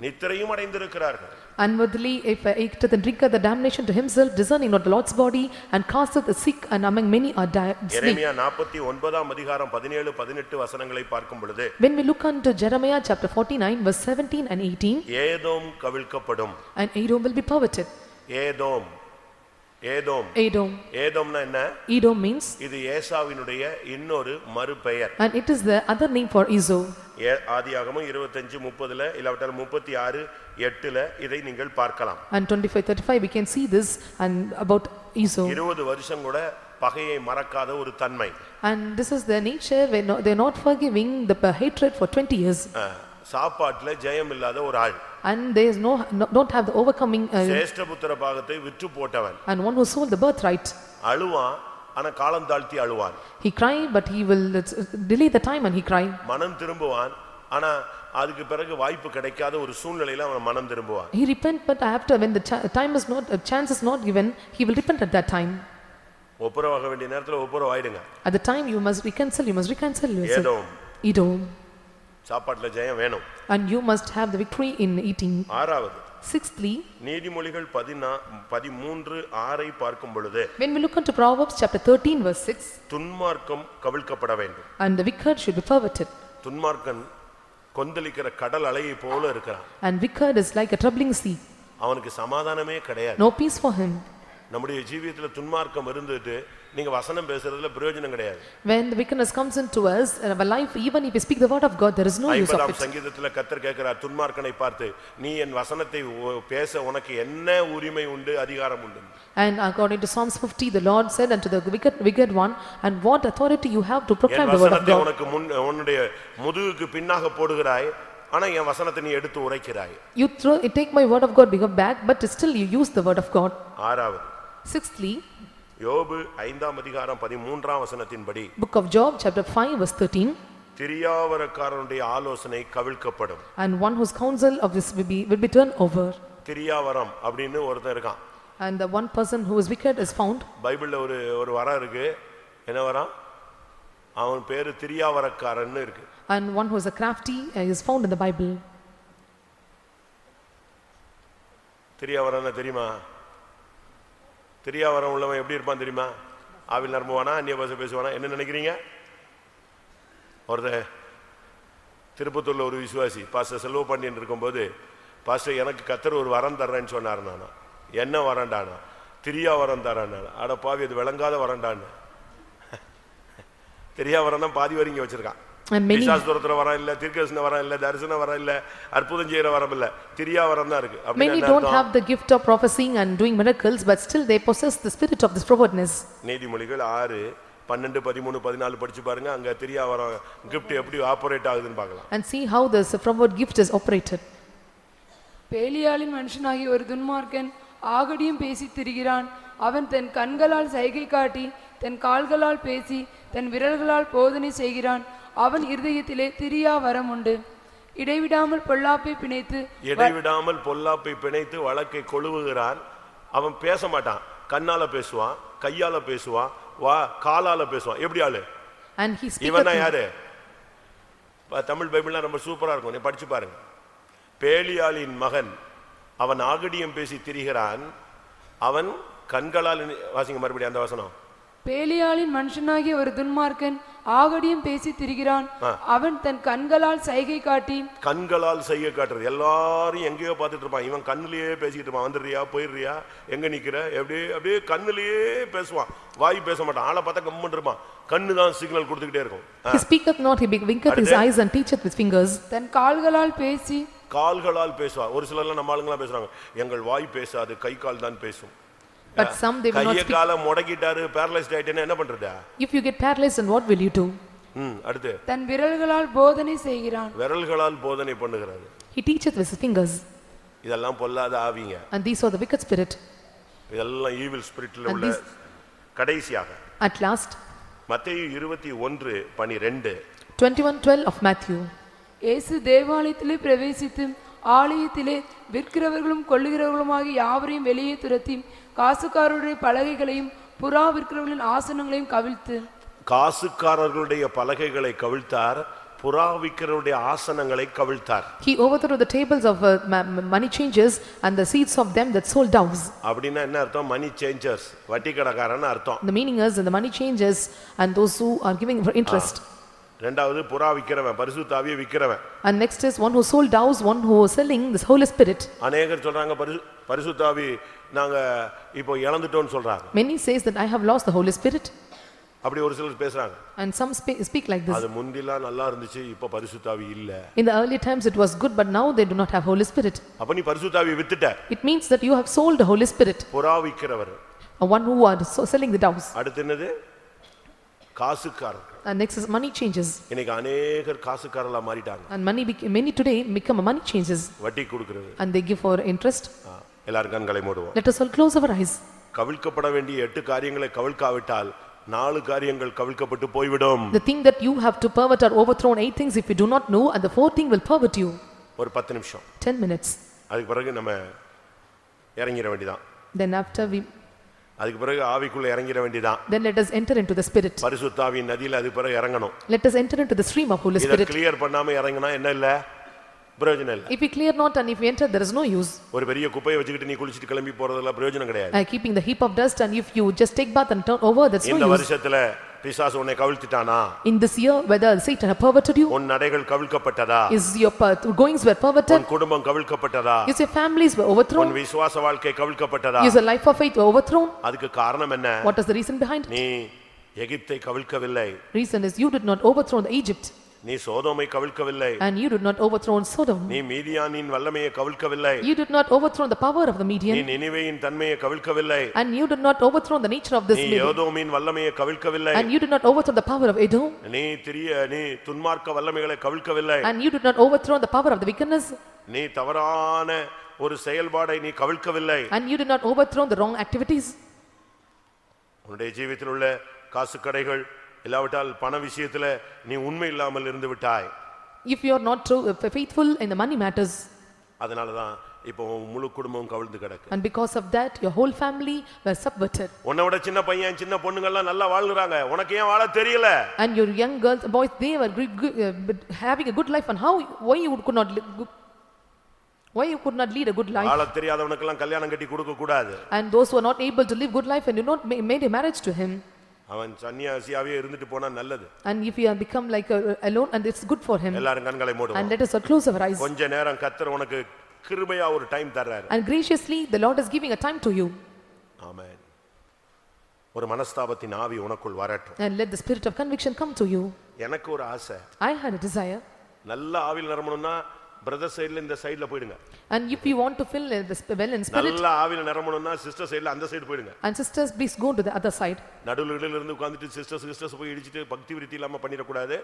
நித்திரையும் அடைந்திருக்கிறார்கள் unworthily if I eateth and drinketh the damnation to himself, discerning not the Lord's body, and casteth the sick, and among many are di- sleep. எரேமியா நாற்பத்தி ஒன்பதாம் அதிகாரம் பதினேழு பதினெட்டு வசனங்களை பார்க்கும் பொழுது When we look unto Jeremiah chapter forty-nine, verse seventeen and eighteen, Edom கவிழ்க்கப்படும் and Edom will be perverted. Edom Edom Edom. ஏதோம்னா என்ன Edom means, இது ஏசாவினுடைய இன்னொரு மறுபெயர் and it is the other name for Esau. ஏ- ஆதியாகமம் இருபத்தஞ்சு முப்பதுல இல்லாவிட்டால் முப்பத்தி ஆறு எட்டுல இதை நீங்கள் பார்க்கலாம் And twenty-five, thirty-five, we can see this and about Esau. இருபது வருஷம் கூட பகையை மறக்காத ஒரு தன்மை And this is their nature, when no- they're not forgiving the hatred for twenty years. அஹ், சாப்பாட்டுல ஜெயம் இல்லாத ஒரு ஆள் And there is no, no- don't have the overcoming, uh, சேஷ்டபுத்திர பாகத்தை விற்று போட்டவன் and one who sold the birthright. அழுவான் ஆனா காலம் தாழ்த்தி அழுவான் He cry, but he will uh, delay the time and he cry. மனம் திரும்புவான் ஆனா அதுக்கு பிறகு வாய்ப்பு கிடைக்காத ஒரு சூழ்நிலையில அவன் மனம் திரும்புவான் He repent, but after, when the cha- time is not, uh, chance is not given, he will repent at that time. ஒப்புரவாக வேண்டிய நேரத்துல ஒப்புரவாயிடுங்க At the time you must reconcile, you must reconcile yourself. Edom Edom. சாப்பாட்டுல ஜெயம் வேணும் And you must have the victory in eating. ஆறாவது Sixthly, நீதிமொழிகள் பதினா பதிமூன்று ஆறை பார்க்கும் பொழுது when we look into Proverbs chapter thirteen verse six, துன்மார்க்கம் கவிழ்க்கப்பட வேண்டும் and the wicked should be perverted, துன்மார்க்கன் கொந்தளிக்கிற கடல் அலையை போல இருக்கிறான் and wicked is like a troubling sea, அவனுக்கு சமாதானமே கிடையாது no peace for him. நம்முடைய ஜீவியத்துல துன்மார்க்கம் இருந்துட்டு நீங்க வசனம் பேசுறதுல பிரயோஜனம் கிடையாது When the wickedness comes into us, in our life, even if we speak the word of God, there is no use of it. சங்கீதத்துல கத்தர் கேட்கிறார் துன்மார்க்கனை பார்த்து நீ என் வசனத்தை பேச உனக்கு என்ன உரிமை உண்டு அதிகாரம் உண்டு And according to Psalms fifty, the Lord said unto the wicked, wicked one, and what authority you have to proclaim the word of God. உனக்கு முன் உன்னுடைய முதுகுக்கு பின்னாக போடுகிறாய் ஆனா என் வசனத்தை நீ எடுத்து உரைக்கிறாய் You throw, take my word of God back, but still you use the word of God. ஆறாவது Sixthly, யோபு ஐந்தாம் அதிகாரம் பதிமூன்றாம் வசனத்தின்படி book of Job, chapter five, verse thirteen, திரியாவரக்காரனுடைய ஆலோசனை கவிழ்க்கப்படும் and one whose counsel of this will be, will be turned over. திரியாவரம் அப்படின்னு ஒருத்தன் இருக்கான் And the one person who is wicked is found, பைபிள்ல ஒரு ஒரு வரம் இருக்கு என்ன வரம் அவன் பேரு திரியாவரக்காரன்னு இருக்கு and one who is a crafty uh, is found in the Bible. திரியாவரம்னா தெரியுமா தெரியா வர உள்ளவன் எப்படி இருப்பான் தெரியுமா? ஆவில் நரம்புவானா அந்நிய பாஷை பேசுவானா? என்ன நினைக்கிறீங்க? ஒருத்த திருப்பத்தூர்ல ஒரு விசுவாசி பாஸ்டர் செல்வ பாண்டியன் இருக்கும்போது பாஸ்டர் எனக்கு கத்தர் ஒரு வரம் தர்றேன்னு சொன்னார் நானா என்ன வரண்டானா? திரியா வரம் தரான் அட பாவி அது விளங்காத வரண்டான்னு. [laughs] தெரியா வரம் தான் பாதி வரைக்கும் வச்சிருக்கான். பிசாசு துரத்துற வரம் இல்ல தீர்க்கதரிசன வரம் இல்ல தரிசன வரம் இல்ல அற்புதம் செய்யற வரம் இல்ல. திரியா வரம் தான் இருக்கு. many என்ன don't have the gift of prophesying and doing miracles, but still they possess the spirit of this. நீதிமொழிகள் ஆறு பன்னெண்டு பதிமூணு பதினாலு படிச்சு பாருங்க அங்க திரியா வரம் கிஃப்ட் எப்படி ஆப்பரேட் ஆகுதுன்னு பார்க்கலாம். And see how this forward gift is operated. பேலியாளின் மனுஷனாகிய ஒரு துன்மார்க்கன் ஆகடியும் பேசித் திரிகிறான். அவன் தன் கண்களால் சைகை காட்டி தன் கால்களால் பேசி தன் விரல்களால் போதனை செய்கிறான். அவன் இருதயத்திலே திரியா வரம் உண்டு. இடைவிடாமல் பொல்லாப்பை பிணைத்து இடைவிடாமல் பொல்லாப்பை பிணைத்து வழக்கை கொழுவுகிறான். அவன் பேச மாட்டான். கண்ணால பேசுவான் கையால பேசுவான் வா காலால பேசுவான். எப்படி ஆளு? And he இவன் யாரு? தமிழ் பைபிள்லாம் ரொம்ப சூப்பரா இருக்கும். நீ படிச்சு பாருங்க. பேலியாளின் மகன். அவன் ஆகடியம் பேசி திரிகிறான். அவன் கண்களால் வாசிங்க மறுபடியும் அந்த வசனம். பேலியாளின் மனுஷனாகிய ஒரு துன்மார்க்கன் ஆகடியும் பேசித் திரிகிறான். அவன் தன் கண்களால் சைகை காட்டி. கண்களால் செய்ய காட்டுறது. எல்லாரும் எங்கேயோ பார்த்துட்டு இருப்பான். இவன் கண்ணுலயே பேசிக்கிட்டு இருப்பான். வந்துடுறியா? போயிடுறியா? எங்க நிக்கிற? அப்படியே அப்படியே கண்ணுலயே பேசுவான். வாய் பேச மாட்டான். ஆளை பார்த்தா கம்முன்னு இருப்பான். கண்ணு தான் சிக்னல் கொடுத்துக்கிட்டே இருக்கும். he speaketh not, he winketh his eyes and teacheth with fingers. தன் கால்களால் பேசி. கால்களால் பேசுவான் ஒரு சிலர்லாம் நம்ம ஆளுங்களாம் பேசுறாங்க. எங்கள் வாய் பேசாது கை கால் தான் பேசும். But some they will not கைய speak. காலை முடக்கிட்டாரு பேரலைஸ்ட் ஆயிட்டேன்னா என்ன பண்றதா If you get paralyzed, then what will you do? ம் அடுத்து தன் விரல்களால் போதனை செய்கிறான் விரல்களால் போதனை பண்ணுகிறாரு He teacheth with his fingers. இதெல்லாம் பொல்லாத ஆவிங்க And these are the wicked spirit. இதெல்லாம் ஈவில் ஸ்பிரிட்ல And உள்ள கடைசியாக At last, மத்தேயு இருபத்தி ஒன்று பனிரெண்டு twenty-one twelve of Matthew. இயேசு தேவாலயத்திலே பிரவேசித்து ஆலயத்திலே விற்கிறவர்களும் கொள்ளுகிறவர்களுமாகிய யாவரையும் வெளியே துரத்தி காசுக்காரருடைய பலகைகளையும் புறா விற்கிறவர்களின் ஆசனங்களையும் கவிழ்த்து காசுக்காரர்களுடைய பலகைகளை கவிழ்த்தார் புறாவிக்கிறவருடைய ஆசனங்களை கவிழ்த்தார் He overthrew the tables of uh, money changers and the seats of them that sold doves. அப்படின்னா என்ன அர்த்தம் மணி சேஞ்சர்ஸ் வட்டி கடைக்காரன்னு அர்த்தம் The meaning is, the money changers and those who are giving for interest. ரெண்டாவது புறா விக்கிறவன் பரிசுத்தாவியை விக்கிறவன் And next is one who sold doves, one who was selling this Holy Spirit. அநேகர் சொல்றாங்க பரிசு பரிசுத்தாவி நாங்க இப்போ இழந்துட்டோம்னு சொல்றாங்க Many says that I have lost the Holy Spirit அப்படி ஒரு சிலர் பேசுறாங்க and some spe- speak like this. அது முந்திலாம் நல்லா இருந்துச்சு இப்ப பரிசுத்தாவி இல்ல In the early times it was good but now they do not have Holy Spirit. அப்ப நீ பரிசுத்தாவி வித்துட்ட It means that you have sold the Holy Spirit, புறா விக்கிறவர் a one who are so- selling the doves. அடுத்து என்னது காசுக்காரர் And next is money changes. இன்னைக்கு அநேகர் காசுக்காரலா மாறிட்டாங்க And money, bec- many today become a money changes வட்டி கொடுக்கிறது and they give for interest. எல்லாரும் கண்களை மூடுவோம் Let us all close our eyes. கவிழ்க்கப்பட வேண்டிய எட்டு காரியங்களை கவிழ்க்காவிட்டால் நாலு காரியங்கள் கவிழ்க்கப்பட்டு போய்விடும் The thing that you have to pervert or overthrown eight things if you do not know and the fourth thing will pervert you. ஒரு பத்து நிமிஷம் Ten minutes. அதுக்கு பிறகு நம்ம இறங்கிட வேண்டியதான் Then after we, அதுக்கு பிறகு ஆவிக்குள்ள இறங்கிட வேண்டியதான் then let us enter into the Spirit. பரிசுத்தாவின் நதியில அதுக்கு பிறகு இறங்கணும் Let us enter into the stream of Holy இதை Spirit. கிளியர் பண்ணாம இறங்கினா என்ன இல்ல பிரயோஜனம் இல்ல If we clear not and if we enter, there is no use. ஒரு பெரிய குப்பையை வச்சுக்கிட்டு நீ குளிச்சிட்டு கிளம்பி போறதெல்லாம் பிரயோஜனம் கிடையாது Uh, keeping the heap of dust and if you just take bath and turn over, that's இந்த no use. வருஷத்துல பிசாசு உன்னை கவிழ்த்திட்டானா In this year, whether Satan have perverted you, உன் நடைகள் கவிழ்க்கப்பட்டதா is your path- goings were perverted, உன் குடும்பம் கவிழ்க்கப்பட்டதா is your families were உன் விசுவாச வாழ்க்கை கவிழ்க்கப்பட்டதா is your life of faith were overthrown. அதுக்கு காரணம் என்ன What is the reason behind it? நீ எகிப்தை கவிழ்க்கவில்லை Reason is you did not overthrow the Egypt நீ சோதோமை கவிழ்க்கவில்லை and you did not overthrow Sodom. நீ மீதியானின் வல்லமையை கவிழ்க்கவில்லை You did not overthrow the power of the நீ Median நினிவேயின் தன்மையை கவிழ்க்கவில்லை and you did not overthrow the nature of this நீ Median யோதோமின் வல்லமையை கவிழ்க்கவில்லை and you did not overthrow the power of Edom நீ திரிய நீ துன்மார்க்க வல்லமைகளை கவிழ்க்கவில்லை and you did not overthrow the power of the wickedness நீ தவறான ஒரு செயல்பாடை நீ கவிழ்க்கவில்லை and you did not overthrow the wrong activities. உன்னுடைய ஜீவித்தில் உள்ள காசு கடைகள் இல்லாவிட்டால் பண விஷயத்துல நீ உண்மை இல்லாமல் இருந்து விட்டாய் If you are not true, uh, faithful in the money matters அதனாலதான் இப்போ முழு குடும்பம் கவிழ்ந்து கிடக்கு and because of that your whole family were subverted உன்னை விட சின்ன பையன் சின்ன பொண்ணுங்கள்லாம் நல்லா வாழ்கிறாங்க உனக்கு ஏன் வாழ தெரியல and your young girls, boys, they were good, good, uh, but having a good life and how, why you could not, why you could not lead a good life? வாழ தெரியாதவனுக்கெல்லாம் கல்யாணம் கட்டி கொடுக்க கூடாது And those who are not able to live good life and you not ma- made a marriage to him. அவன் சன்னியாசியாவே இருந்துட்டு போனா நல்லது And if you have become like a, alone and it's good for him. எல்லாரும் கண்களை And மூடுவோம் let us close our eyes. கொஞ்ச நேரம் கத்தர் உனக்கு கிருபையா ஒரு டைம் தர்றாரு And graciously the Lord is giving a time to you. ஆமென் ஒரு மனஸ்தாபத்தின் ஆவி உனக்குள் வரட்டும் And let the spirit of conviction come to you. எனக்கு ஒரு ஆசை I had a desire. நல்ல ஆவியில் நிரம்பணும்னா பிரதர் சைடுல இந்த சைடுல போயிடுங்க And if you want to fill sp- well in spirit. நல்ல ஆவியில் நிரம்பணும்னா சிஸ்டர் சைடுல அந்த சைடு போயிடுங்க And sisters, please go to the other side. நடுவில் இருந்து உட்கார்ந்துட்டு சிஸ்டர்ஸ் சிஸ்டர்ஸ் போய் இடிச்சிட்டு பக்தி விருத்தி இல்லாம பண்ணிடக்கூடாது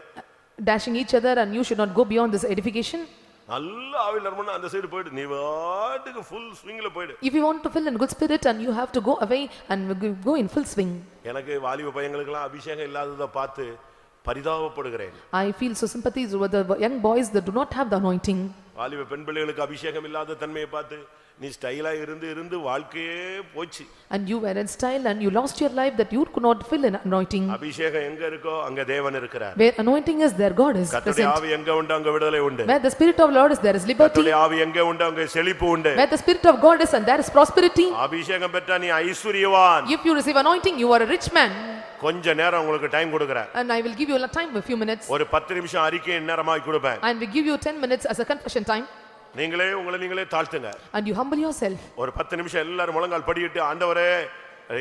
Dashing each other and you should not go beyond this edification. நல்ல ஆவியில் நிரம்பணும்னா அந்த சைடு போயிடு நீ வாட்டுக்கு ஃபுல் ஸ்விங்ல போயிடு If you want to fill in good spirit and you have to go away and go- in full swing. எனக்கு வாலிப பையங்களுக்கெல்லாம் அபிஷேகம் இல்லாததை பார்த்து பரிதாபப்படுகிறேன் I feel so sympathies with the young boys that do not have the anointing. வாலிப பெண் பிள்ளைகளுக்கு அபிஷேகம் இல்லாத தன்மையை பார்த்து நீ ஸ்டைலா இருந்து இருந்து வாழ்க்கையே போச்சு And you were in style and you lost your life that you could not fill in anointing. அபிஷேகம் எங்க இருக்கோ அங்க தேவன் இருக்கிறார் Where anointing is, there God is கர்த்தருடைய present. ஆவி எங்க உண்டு அங்க விடுதலை உண்டு Where the spirit of Lord is, there is liberty. கர்த்தருடைய ஆவி எங்க உண்டு அங்க செழிப்பு உண்டு Where the spirit of God is and there is prosperity. அபிஷேகம் பெற்றா நீ ஐஸ்வர்யவான் If you receive anointing, you are a rich man. கொஞ்ச நேரம் உங்களுக்கு டைம் கொடுக்கிறேன் And I will give you a time, a few minutes. ஒரு பத்து நிமிஷம் அறிக்கை நேரமாய் கொடுப்பேன் And we give you 10 minutes as a confession time. நீங்களே உங்களை நீங்களே தாழ்த்துங்க And you humble yourself. ஒரு பத்து நிமிஷம் எல்லாரும் முழங்கால் படியிட்டு ஆண்டவரே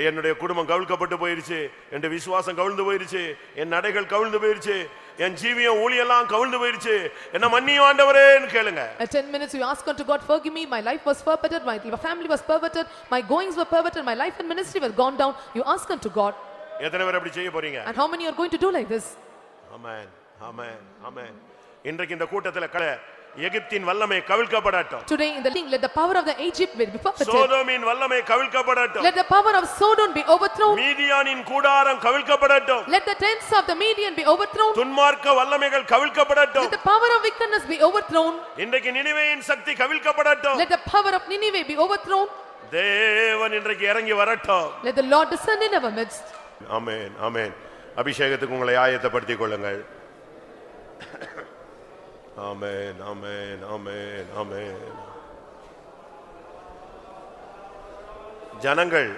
என்னுடைய குடும்பம் கவிழ்க்கப்பட்டு போயிருச்சு என் விசுவாசம் கவிழ்ந்து போயிருச்சு என் நடைகள் கவிழ்ந்து போயிருச்சு என் ஜீவியம் ஊழியெல்லாம் கவிழ்ந்து போயிருச்சு என்ன மன்னியும் ஆண்டவரேன்னு கேளுங்க At 10 minutes, you ask unto God, forgive me, my life was perverted, my family was perverted, my goings were perverted, my life and ministry were gone down. You ask unto God. எத்தனை பேர் அப்படி செய்ய போறீங்க And how many are going to do like this? ஆமென் ஆமென் ஆமென் இன்றைக்கு இந்த கூட்டத்துல கல எகிப்தின் வல்லமை கவிழ்க்கப்படட்டும் Today in the thing, let the power of the Egypt be perverted. சோதோமின் வல்லமை கவிழ்க்கப்படட்டும் Let the power of Sodom be overthrown. மீதியானின் கூடாரம் கவிழ்க்கப்படட்டும் Let the tents of the Median be overthrown. துன்மார்க்க வல்லமைகள் கவிழ்க்கப்படட்டும் Let the power of wickedness be overthrown. இன்றைக்கு நினைவையின் சக்தி கவிழ்க்கப்படட்டும் Let the power of Nineveh be overthrown. தேவன் இன்றைக்கு இறங்கி வரட்டும் Let the Lord descend in our midst. ஆமென் ஆமென். அபிஷேகத்துக்கு உங்களை ஆயத்தப்படுத்திக் கொள்ளுங்கள். ஆமென் ஆமென் ஆமென் ஆமென். ஜனங்கள்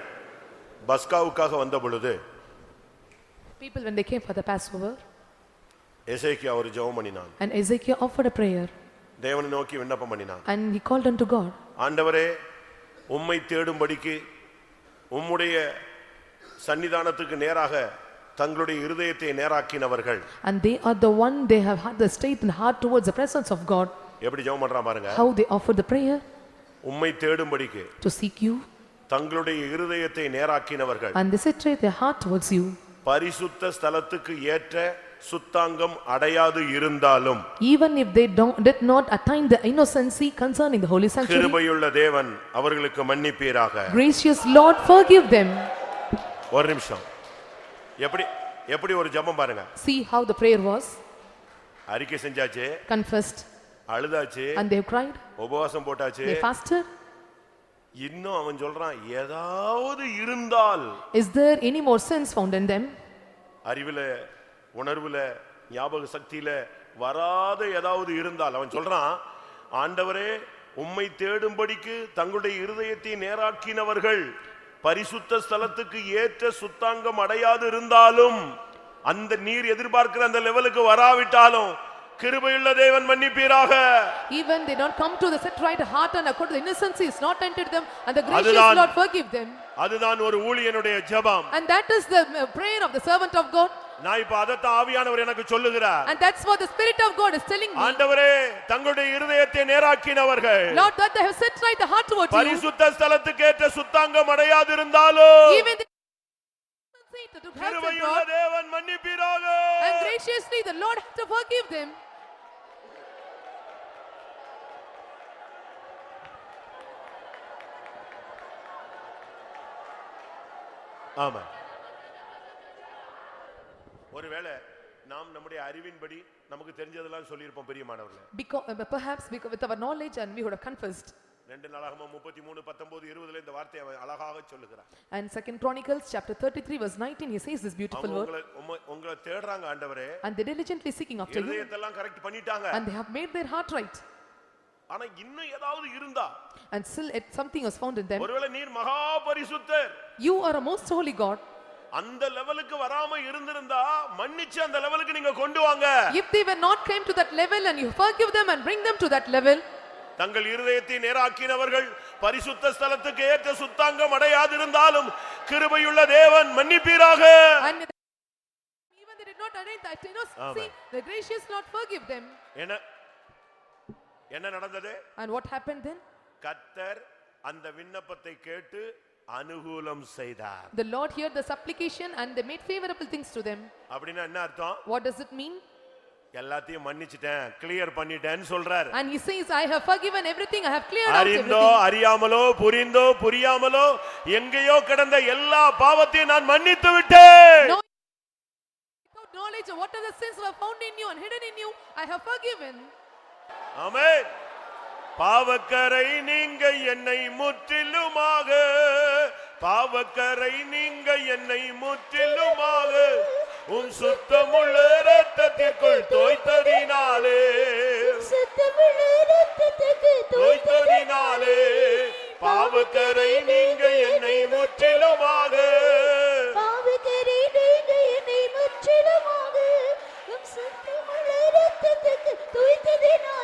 பஸ்காவுக்காக வந்த பொழுது People when they came for the Passover, எசேக்கியா ஒரு ஜெபம் பண்ணினான். And Ezekiel offered a prayer. தேவனை நோக்கி விண்ணப்பம் பண்ணினான். And he called unto God. ஆண்டவரே உம்மை தேடும்படிக்கு உம்முடைய சன்னிதானத்துக்கு நேராக தங்களுடைய இருதயத்தை நேராக்கினவர்கள் And they are the one, they have had the state and heart towards the presence of God. எப்படி ஜெபம் பண்றான் பாருங்க How they offered the prayer உம்மை தேடும்படிக்கு to seek you. தங்களுடைய இருதயத்தை நேராக்கினவர்கள் And they set their heart towards you. பரிசுத்த ஸ்தலத்துக்கு ஏற்ற சுத்தாங்கம் அடையாது இருந்தாலும் Even if they don't, did not attain the innocency concerning the holy sanctuary. கிருபையுள்ள தேவன் அவர்களுக்கு மன்னிப்பீராக Gracious Lord, forgive them. ஒரு நிமிஷம். எப்படி எப்படி ஒரு ஜெபம் பாருங்க. See how the prayer was? அறிக்கை செஞ்சாச்சு. Confessed. அழுதாச்சு. And they cried. உபவாசம் போட்டாச்சு. They fasted. இன்னும் அவன் சொல்றான் ஏதாவது இருந்தால். Is there any more sins found in them? அறிவுல உணர்வுல ஞாபக சக்தியில வராத ஏதாவது இருந்தால். அவன் சொல்றான் ஆண்டவரே உம்மை தேடும்படிக்கு தங்களுடைய இருதயத்தை நேராக்கினவர்கள். பரிசுத்த ஸ்தலத்துக்கு ஏற்ற சுத்தாங்கம் அடையாது இருந்தாலும் அந்த நீர் எதிர்பார்க்கிற அந்த லெவலுக்கு வராவிட்டாலும் கிருபையுள்ள தேவன் மன்னிப்பீராக Even they don't come to the set right heart and according to the innocency is not entered them and the gracious. Lord forgive them. அதுதான் ஒரு ஊழியனுடைய ஜெபம் And that is the uh, prayer of the servant of God. நான் இப்ப அதத்தான் ஆவியானவர் எனக்கு சொல்லுகிறார் And that's what the Spirit of God is telling me. ஆண்டவரே தங்களுடைய இருதயத்தை நேராக்கினவர்கள் Lord, that they have set right the heart towards you. பரிசுத்த ஸ்தலத்துக்கு ஏற்ற சுத்தாங்கம் அடையாதிருந்தாலும் Even the to have the கிருபையுள்ள God. தேவன் மன்னிப்பீராக And graciously the Lord has to forgive them. ஆமா ஒருவேளை நாம் நம்முடைய அறிவின்படி நமக்கு தெரிஞ்சதெல்லாம் சொல்லியிருப்போம் பெரியமானவர்களே Because, uh, perhaps because with our knowledge and we would have confessed. ரெண்டு நாளாகமா முப்பத்தி மூணு பத்தொன்பது இருபதுல இந்த வார்த்தையை அவன் அழகாக சொல்லுகிறான் And second Chronicles chapter thirty-three verse nineteen, he says this beautiful அவங்க word. உங்களை உங்களை தேடுறாங்க ஆண்டவரே And they diligently seeking after you இருதயத்தெல்லாம் கரெக்ட் பண்ணிட்டாங்க and they have made their heart right. ஆனா இன்னும் ஏதாவது இருந்தா And still it- something was found in them. ஒருவேளை நீர் மகா பரிசுத்தர் You are a most holy God. அந்த லெவலுக்கு வராம இருந்திருந்தா மன்னிச்சு அந்த லெவலுக்கு நீங்க கொண்டு வாங்க If they were not came to that level and you forgive them and bring them to that level, தங்கள் இருதயத்தை நேராக்கினவர்கள் பரிசுத்த ஸ்தலத்துக்கு ஏற்ற சுத்தாங்கம் அடையாதிருந்தாலும் கிருபையுள்ள தேவன் மன்னிப்பீராக and even they did not attain that, you know, see, Amen. the gracious Lord forgive them. என்ன என்ன நடந்தது And what happened then? கத்தர் அந்த விண்ணப்பத்தை கேட்டு அனுகூலம் செய்தார் The Lord heard the supplication and they made favorable things to them. அப்படின்னா என்ன அர்த்தம் What does it mean? எல்லாத்தையும் மன்னிச்சிட்டேன் கிளியர் பண்ணிட்டேன்னு சொல்றாரு And he says, I have forgiven everything, I have cleared out அறிந்தோ everything. அறியாமலோ புரிந்தோ புரியாமலோ எங்கேயோ கிடந்த எல்லா பாவத்தையும் நான் மன்னித்து விட்டேன் No, without knowledge of what are the sins were found in you and hidden in you, I have forgiven. ஆமென் பாவக்கரை நீங்க என்னை முற்றிலுமாக பாவக்கரை நீங்க என்னை முற்றிலுமாக உன் சுத்தமுள்ள ரத்தத்திற்குள் தோய்த்ததினாலே. சத்தமுள்ள ரத்தத்துக்கு தோய்த்ததினாலே. பாவக்கரை நீங்க என்னை முற்றிலுமாக பாவக்கரை நீங்க என்னை முற்றிலுமாக உம் சத்தமுள்ள ரத்தத்துக்கு தோய்த்ததினாலே.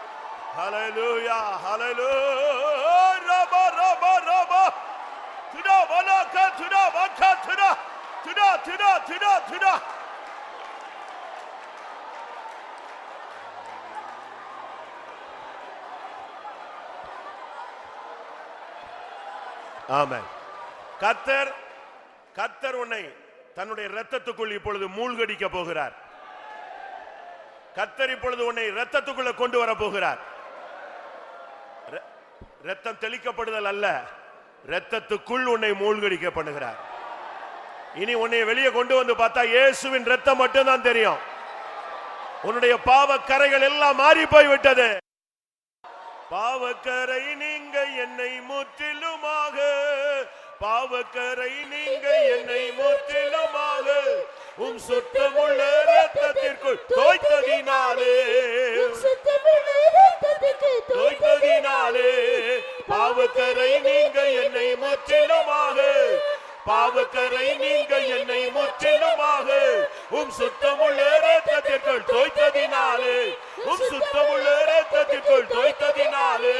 hallelujah, hallelujah. Rabba, rabba, rabba. Tuda, vanaka, tuda, vaka, tuda, tuda, tuda, tuda, tuda. ஆமென் கத்தர் கத்தர் உன்னை தன்னுடைய இரத்தத்துக்குள் இப்பொழுது மூழ்கடிக்க போகிறார் கத்தர் இப்பொழுது உன்னை இரத்தத்துக்குள்ள கொண்டு வர போகிறார் ரத்தம் தெளிக்கப்படுதல் அல்ல. ரத்தத்துக்குள் உன்னை மூழ்கடிக்க பண்ணுகிறார் இனி உன்னை வெளியே கொண்டு வந்து பார்த்தா இயேசுவின் ரத்தம் மட்டும் தான் தெரியும். உன்னுடைய பாவ கரைகள் எல்லாம் மாறி போய் விட்டது பாவக்கரை நீங்க என்னை முற்றிலுமாக பாவக்கரை நீங்க என்னை முற்றிலுமாக உம் சுத்தமுள்ள ரத்தத்திற்குள் தோய்த்ததினாலே. தோய்த்ததினாலே. பாவக்கரை நீங்க என்னை முற்றிலுமாக பாவக்கரை நீங்க என்னை முற்றிலுமாக. உம் சுத்தமுள்ள ரத்தத்திற்குள் தோய்த்ததினாலே. உம் சுத்தமுள்ள ரத்தத்திற்குள் தோய்த்ததினாலே.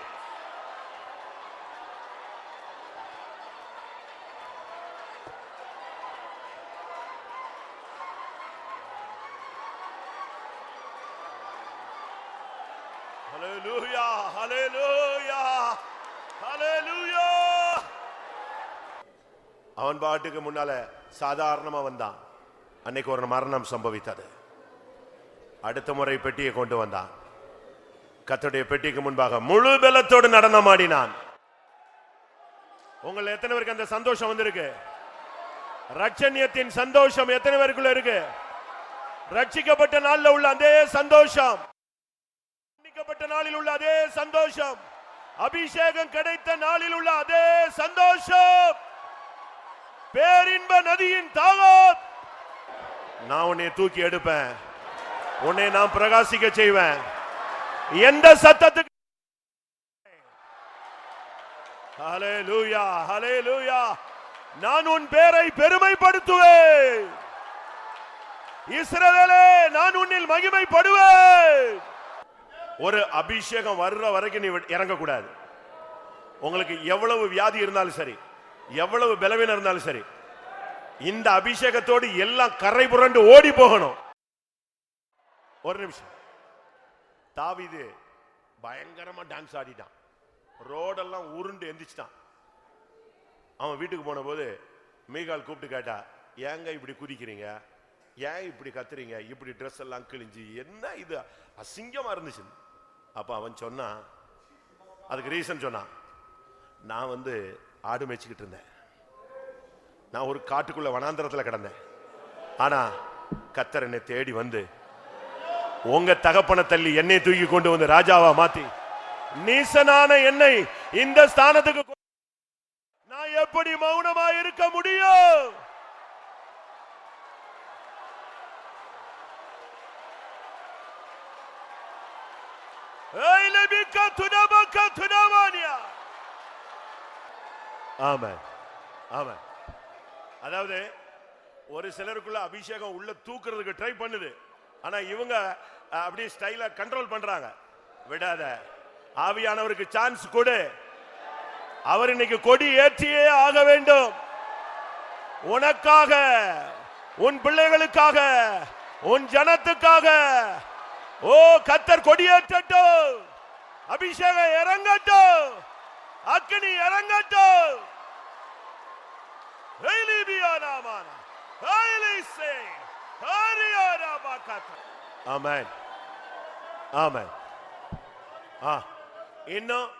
அவன் பாட்டுக்கு முன்னால சாதாரணமா வந்தான். அன்னைக்கு ஒரு மரணம் சம்பவித்தது. அடுத்த முறை பெட்டியை கொண்டு வந்தான். கத்துடைய பெட்டிக்கு முன்பாக முழு பலத்தோடு நடனம் ஆடினான். உங்கள் எத்தனை பேருக்கு அந்த சந்தோஷம் வந்திருக்கு? ரட்சண்யத்தின் சந்தோஷம் எத்தனை பேருக்குள்ள இருக்கு? ரட்சிக்கப்பட்ட நாள்ல உள்ள அதே சந்தோஷம். மன்னிக்கப்பட்ட நாளில் உள்ள அதே சந்தோஷம். அபிஷேகம் கிடைத்த நாளில் உள்ள அதே சந்தோஷம். பேரின்ப நதியின் தாகம் நான் உன்னை தூக்கி எடுப்பேன். உன்னை நான் பிரகாசிக்க செய்வேன். எந்த சத்தத்துக்கு நான் உன் பேரை பெருமைப்படுத்துவேன். இஸ்ரவேலே நான் உன்னில் மகிமைப்படுவேன். ஒரு அபிஷேகம் வர்ற வரைக்கும் நீ இறங்கக்கூடாது. உங்களுக்கு எவ்வளவு வியாதி இருந்தாலும் சரி எவ்வளவு பலவீனம் இருந்தாலும் சரி இந்த அபிஷேகத்தோடு எல்லாம் கரை புரண்டு ஓடி போகணும். ஒரு நிமிஷம். தாவிது பயங்கரமா டான்ஸ் ஆடிட்டான். ரோடெல்லாம் உருண்டு எந்திரிச்சிட்டான். அவன் வீட்டுக்கு போன போது மீகால் கூப்பிட்டு கேட்டா ஏங்க இப்படி குதிக்கிறீங்க? ஏன் இப்படி கத்துறீங்க? இப்படி ட்ரெஸ் எல்லாம் கிழிஞ்சு? என்ன இது? அசிங்கமா இருந்துச்சு. அப்போ அவன் சொன்னான் அதுக்கு ரீசன் சொன்னான் நான் வந்து ஆடு மேய்ச்சிக்கிட்டு இருந்தேன். நான் ஒரு காட்டுக்குள்ள வனாந்திரத்தில் கிடந்தேன். ஆனால் கத்தர் என்னை தேடி வந்து உங்க தகப்பனை தள்ளி என்னை தூக்கி கொண்டு வந்து ராஜாவா மாத்தி நீசனான என்னை இந்த ஸ்தானத்துக்கு நான் எப்படி மௌனமா இருக்க முடியும்? அதாவது ஒரு சிலருக்குள்ள அபிஷேகம் உள்ள தூக்குறதுக்கு ட்ரை பண்ணுது. ஆனா இவங்க அப்படியே ஸ்டைலா கண்ட்ரோல் பண்றாங்க. விடாத. ஆவியானவருக்கு சான்ஸ் கொடு. அவர் இன்னைக்கு கொடி ஏற்றியே ஆக வேண்டும். உனக்காக உன் பிள்ளைகளுக்காக உன் ஜனத்துக்காக. ஓ கத்தர் கொடியேற்றட்டும் அபிஷேகம் இறங்கட்டும். அக்னி இறங்கட்டும். ஹைலிபியானாமானா, ஹைலிசே, ஆ இன்னும்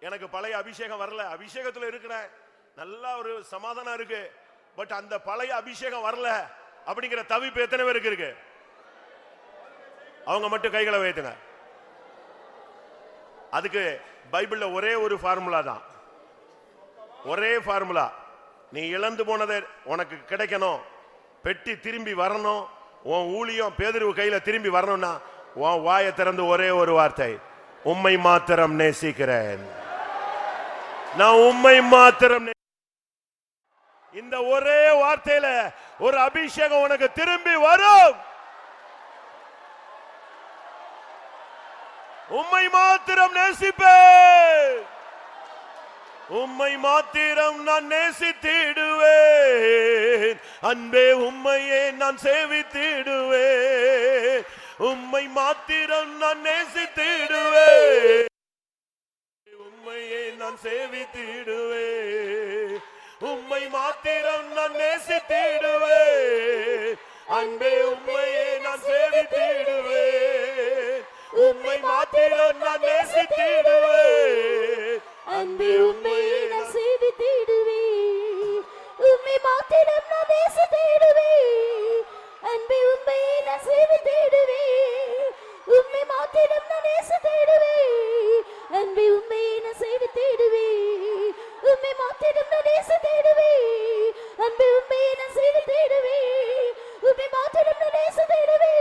எனக்கு பழைய அபிஷேகம் வரல. அபிஷேகத்துல இருக்கிறேன் நல்ல ஒரு சமாதானம் இருக்கு. பட் அந்த பழைய அபிஷேகம் வரல அப்படிங்கிற தவிப்பு எத்தனை பேருக்கு இருக்கு? அவங்க மட்டும் கைகளை வைத்துங்க அதுக்கு பைபிளில் ஒரே ஒரு ஃபார்முலா தான். ஒரே ஃபார்முலா நீ இழந்து போனதை உனக்கு கிடைக்கணும். பெட்டி திரும்பி வரணும். உன் ஊழியம் பேதிரிவு கையில் திரும்பி வரணும்னா உன் வாயை திறந்து ஒரே ஒரு வார்த்தை. உம்மை மாத்திரம் நேசிக்கிறேன். நான் உம்மை மாத்திரம் இந்த ஒரே வார்த்தையில ஒரு அபிஷேகம் உனக்கு திரும்பி வரும். உம்மை மாத்திரம் நேசிப்பேன். உம்மை மாத்திரம் நான் நேசித்திடுவேன். அன்பே உம்மையே நான் சேவித்திடுவேன். உம்மை மாத்திரம் நான் நேசித்திடுவேன். நான் சேவித்திடுவேன். உம்மை மாத்திரம் நான் நேசித்திடுவேன். அன்பே உம்மையே நான் சேவித்திடுவேன். உம்மை மாத்திரம் நான் நேசித்திடுவே அன்பே உம்மை நான் செய்தி சேவித்திடுவே உம்மை மாத்திரம் நான் நேசி நேசித்திடுவே அன்பே உம்மை நான் செய்தி சேவித்திடுவே உம்மை மாத்திரம் நான் நேசி நேசித்திடுவே அன்பே உம்மை நான் செய்தி சேவித்திடுவே உம்மை மாத்திரம் நான் நேசி நேசித்திடுவே அன்பே உம்மை நான் செய்தி சேவித்திடுவே உம்மை மாத்திரம் தேடுவே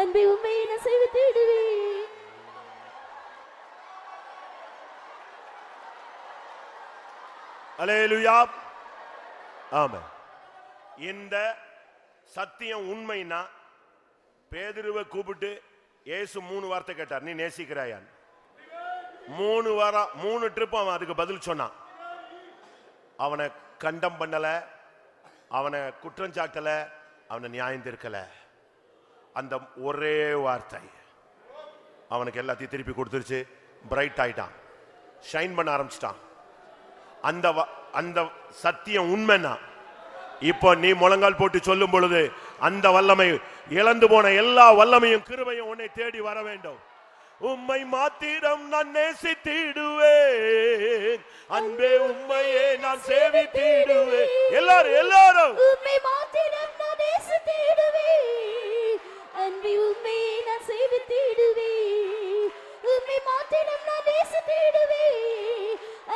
அன்பை உண்மை என செய்து தேடுவே அலேலுயா ஆமா. இந்த சத்தியம் உண்மைனா பேதுருவை கூப்பிட்டு இயேசு மூணு வார்த்தை கேட்டார். நீ நேசிக்கிறாயான் மூணு வாரம் மூணு ட்ரிப் அவன் அதுக்கு பதில் சொன்னான். அவனை கண்டம் பண்ணலை. அவனை குற்றம் சாட்டலை. அவனை நியாயம் தீர்க்கல அந்த ஒரே வார்த்தை. அவனுக்கு எல்லாத்தையும் திருப்பி கொடுத்துருச்சு. பிரைட் ஆயிட்டான். ஷைன் பண்ண ஆரம்பிச்சிட்டான். அந்த வ- அந்த சத்தியம் உண்மைன்னா இப்போ நீ முழங்கால் போட்டு சொல்லும் பொழுது அந்த வல்லமை இழந்து போன எல்லா வல்லமையும் கிருபையும் உன்னை தேடி வர வேண்டும். உம்மை மாத்திரம் நான் நேசித்திடுவேன். அன்பே உம்மையே நான் சேவித்திடுவேன். எல்லாரும் எல்லாரும். அன்பி உம்மை நான் சேவித்திடுவே உம்மை மாத்திரம் நான் நேசித்திடுவே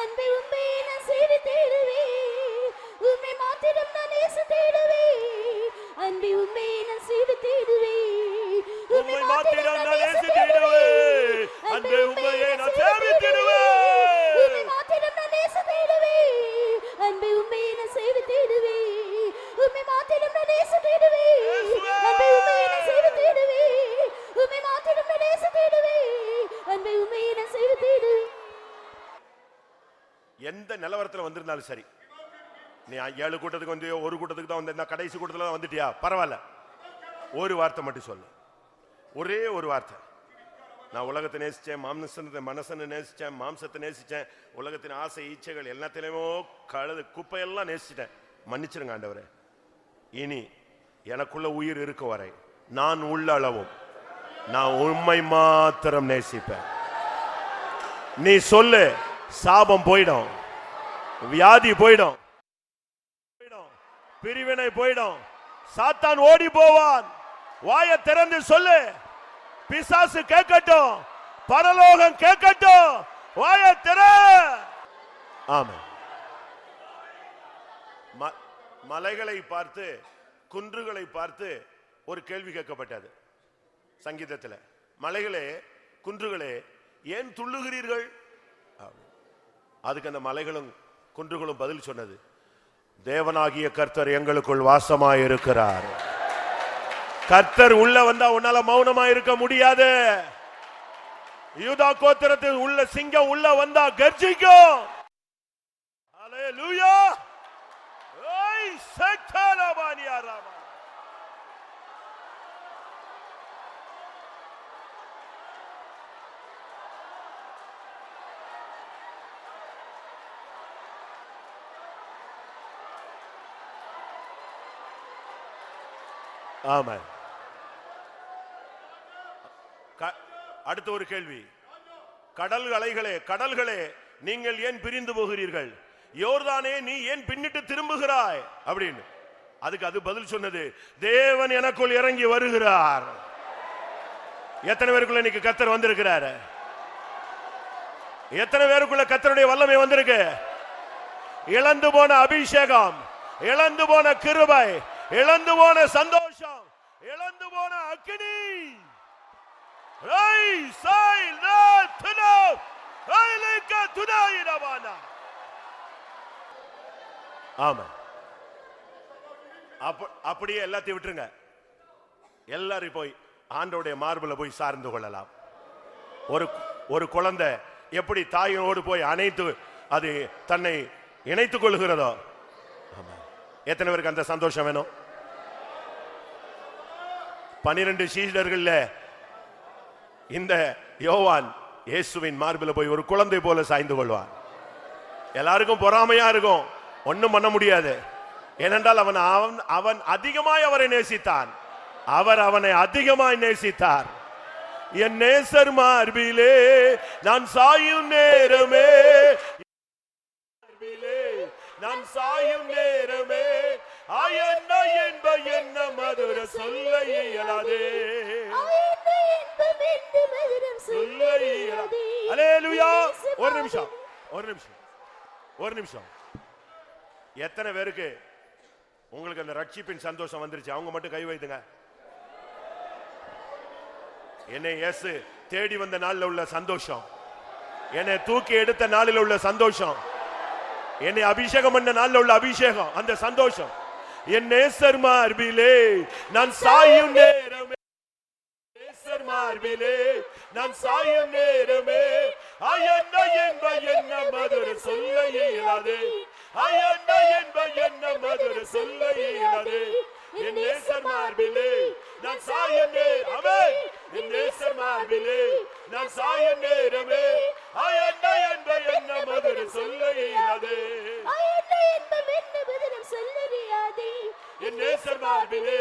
அன்பி உம்மை நான் சேவித்திடுவே உம்மை மாத்திரம் நான் நேசித்திடுவே அன்பி உம்மை நான் சேவித்திடுவே உம்மை மாத்திரம் நான் நேசித்திடுவேன் அன்பே உம்மையே நான் சேவித்திடுவேன் உம்மை மாத்திரம் நான் நேசித்திடுவே அன்பை உம்மை நிலவரத்தில் வந்திருந்தாலும் சரி. நீ ஏழு கூட்டத்துக்கு வந்து ஒரு கூட்டத்துக்கு தான் வந்த கடைசி கூட்டத்துல தான் வந்துட்டியா? பரவாயில்ல. ஒரு வார்த்தை மட்டும் சொல்லு. ஒரே ஒரு வார்த்தை. நான் உலகத்தை நேசிச்சேன் மாம்சனத்தை மனசனை நேசிச்சேன் மாம்சத்தை நேசிச்சேன் உலகத்தின் ஆசை ஈச்சைகள் எல்லாத்திலையுமோ கழுது குப்பையெல்லாம் நேசிச்சிட்டேன். மன்னிச்சிருங்க ஆண்டவரே. இனி எனக்குள்ள உயிர் இருக்க வரை நான் உள்ள அளவும் நான் உண்மை மாத்திரம் நேசிப்பேன். நீ சொல்லு சாபம் போயிடும். வியாதி போயிடும். போயிடும். பிரிவினை போயிடும். சாத்தான் ஓடி போவான். வாயை திறந்து சொல்லு. பிசாசு கேட்கட்டும். பரலோகம் கேட்கட்டும். வாயை திற. ஆமா ம- மலைகளை பார்த்து குன்றுகளை பார்த்து ஒரு கேள்வி கேட்கப்பட்டது. சங்கீதத்தில். மலைகளே குன்றுகளே ஏன் துள்ளுகிறீர்கள்? அதுக்கு அந்த மலைகளும் குன்றுகளும் பதில் சொன்னது. தேவனாகிய கர்த்தர் எங்களுக்குள் வாசமாய் இருக்கிறார் கர்த்தர் உள்ள வந்தா உன்னால மௌனமா இருக்க முடியாது. யூதா கோத்திரத்தில் உள்ள சிங்கம் உள்ள வந்தா கர்ஜிக்கும். ஹalleluya ஐ சக்கலபானியா ராமா. ஆமாம் அடுத்த ஒரு கேள்வி. கடல் அலைகளே கடல்களே நீங்கள் ஏன் பிரிந்து போகிறீர்கள்? யோர்தானே நீ ஏன் பின்னிட்டு திரும்புகிறாய்? அப்படின்னு. அதுக்கு அது பதில் சொன்னது தேவன் எனக்குள் இறங்கி வருகிறார். எத்தனை பேருக்குள்ள இன்னைக்கு கத்தர் வந்திருக்கிறாரு? எத்தனை பேருக்குள்ள கத்தருடைய வல்லமை வந்திருக்கு? இழந்து போன அபிஷேகம் இழந்து போன கிருபை இழந்து போன சந்தோஷம். போன அக்னி. சாய் ரவானா ஆமா. அப்ப அப்படியே எல்லாத்தையும் விட்டுருங்க. எல்லாரும் போய் ஆண்டோடைய மார்பில் போய் சார்ந்து கொள்ளலாம். ஒரு ஒரு குழந்தை எப்படி தாயோடு போய் அணைத்து அது தன்னை இணைத்துக் கொள்கிறதோ ஆமா. எத்தனை பேருக்கு அந்த சந்தோஷம் வேணும்? பனிரெண்டு சீடர்கள்ல இந்த யோவான் இயேசுவின் மார்பில் போய் ஒரு குழந்தை போல சாய்ந்து கொள்வான். எல்லாருக்கும் பொறாமையா இருக்கும். ஒண்ணும் பண்ண முடியாது. ஏனென்றால் அவன் அவன் அவன் அதிகமாய் அவரை நேசித்தான். அவர் அவனை அதிகமாய் நேசித்தார். என் நேசர் மார்பிலே நான் சாயும் நேரமே. மார்பிலே நான் சாயும் நேரமே. ஆயன்ன என்ப என்ன மதுர சொல்ல இயலாதே. சொல்ல இயலாதே ஒரு நிமிஷம் ஒரு நிமிஷம் ஒரு நிமிஷம். எத்தனை பேருக்கு உங்களுக்கு அந்த ரட்சிப்பின் சந்தோஷம் வந்துருச்சு? அவங்க மட்டும் கை வைத்துங்க. என்னை இயேசு தேடி வந்த நாளில் உள்ள சந்தோஷம். என்னை தூக்கி எடுத்த நாளில் உள்ள சந்தோஷம். என்னை அபிஷேகம் பண்ண நாளில் உள்ள அபிஷேகம். அந்த சந்தோஷம். என் நேசர் மார்பிலே நான் சாயும் நேரமே. நேசர் மார்பிலே நான் சாயும் நேரமே. அயன்ன என்ப என்ன மதுர சொல்ல இயலாதே. அயன்ன என்ப என்ன மதுர சொல்ல இயலாதே. என் நேசர் மார்பிலே நான் சாயும் நேரமே. என் நேசர் மார்பிலே நான் சாயும் நேரமே. அயன்ன என்ப என்ன மதுர சொல்ல இயலாதே இன்பம் என்று மதுரம் சொல்ல இயலாதே. என் நேசர் மார்பிலே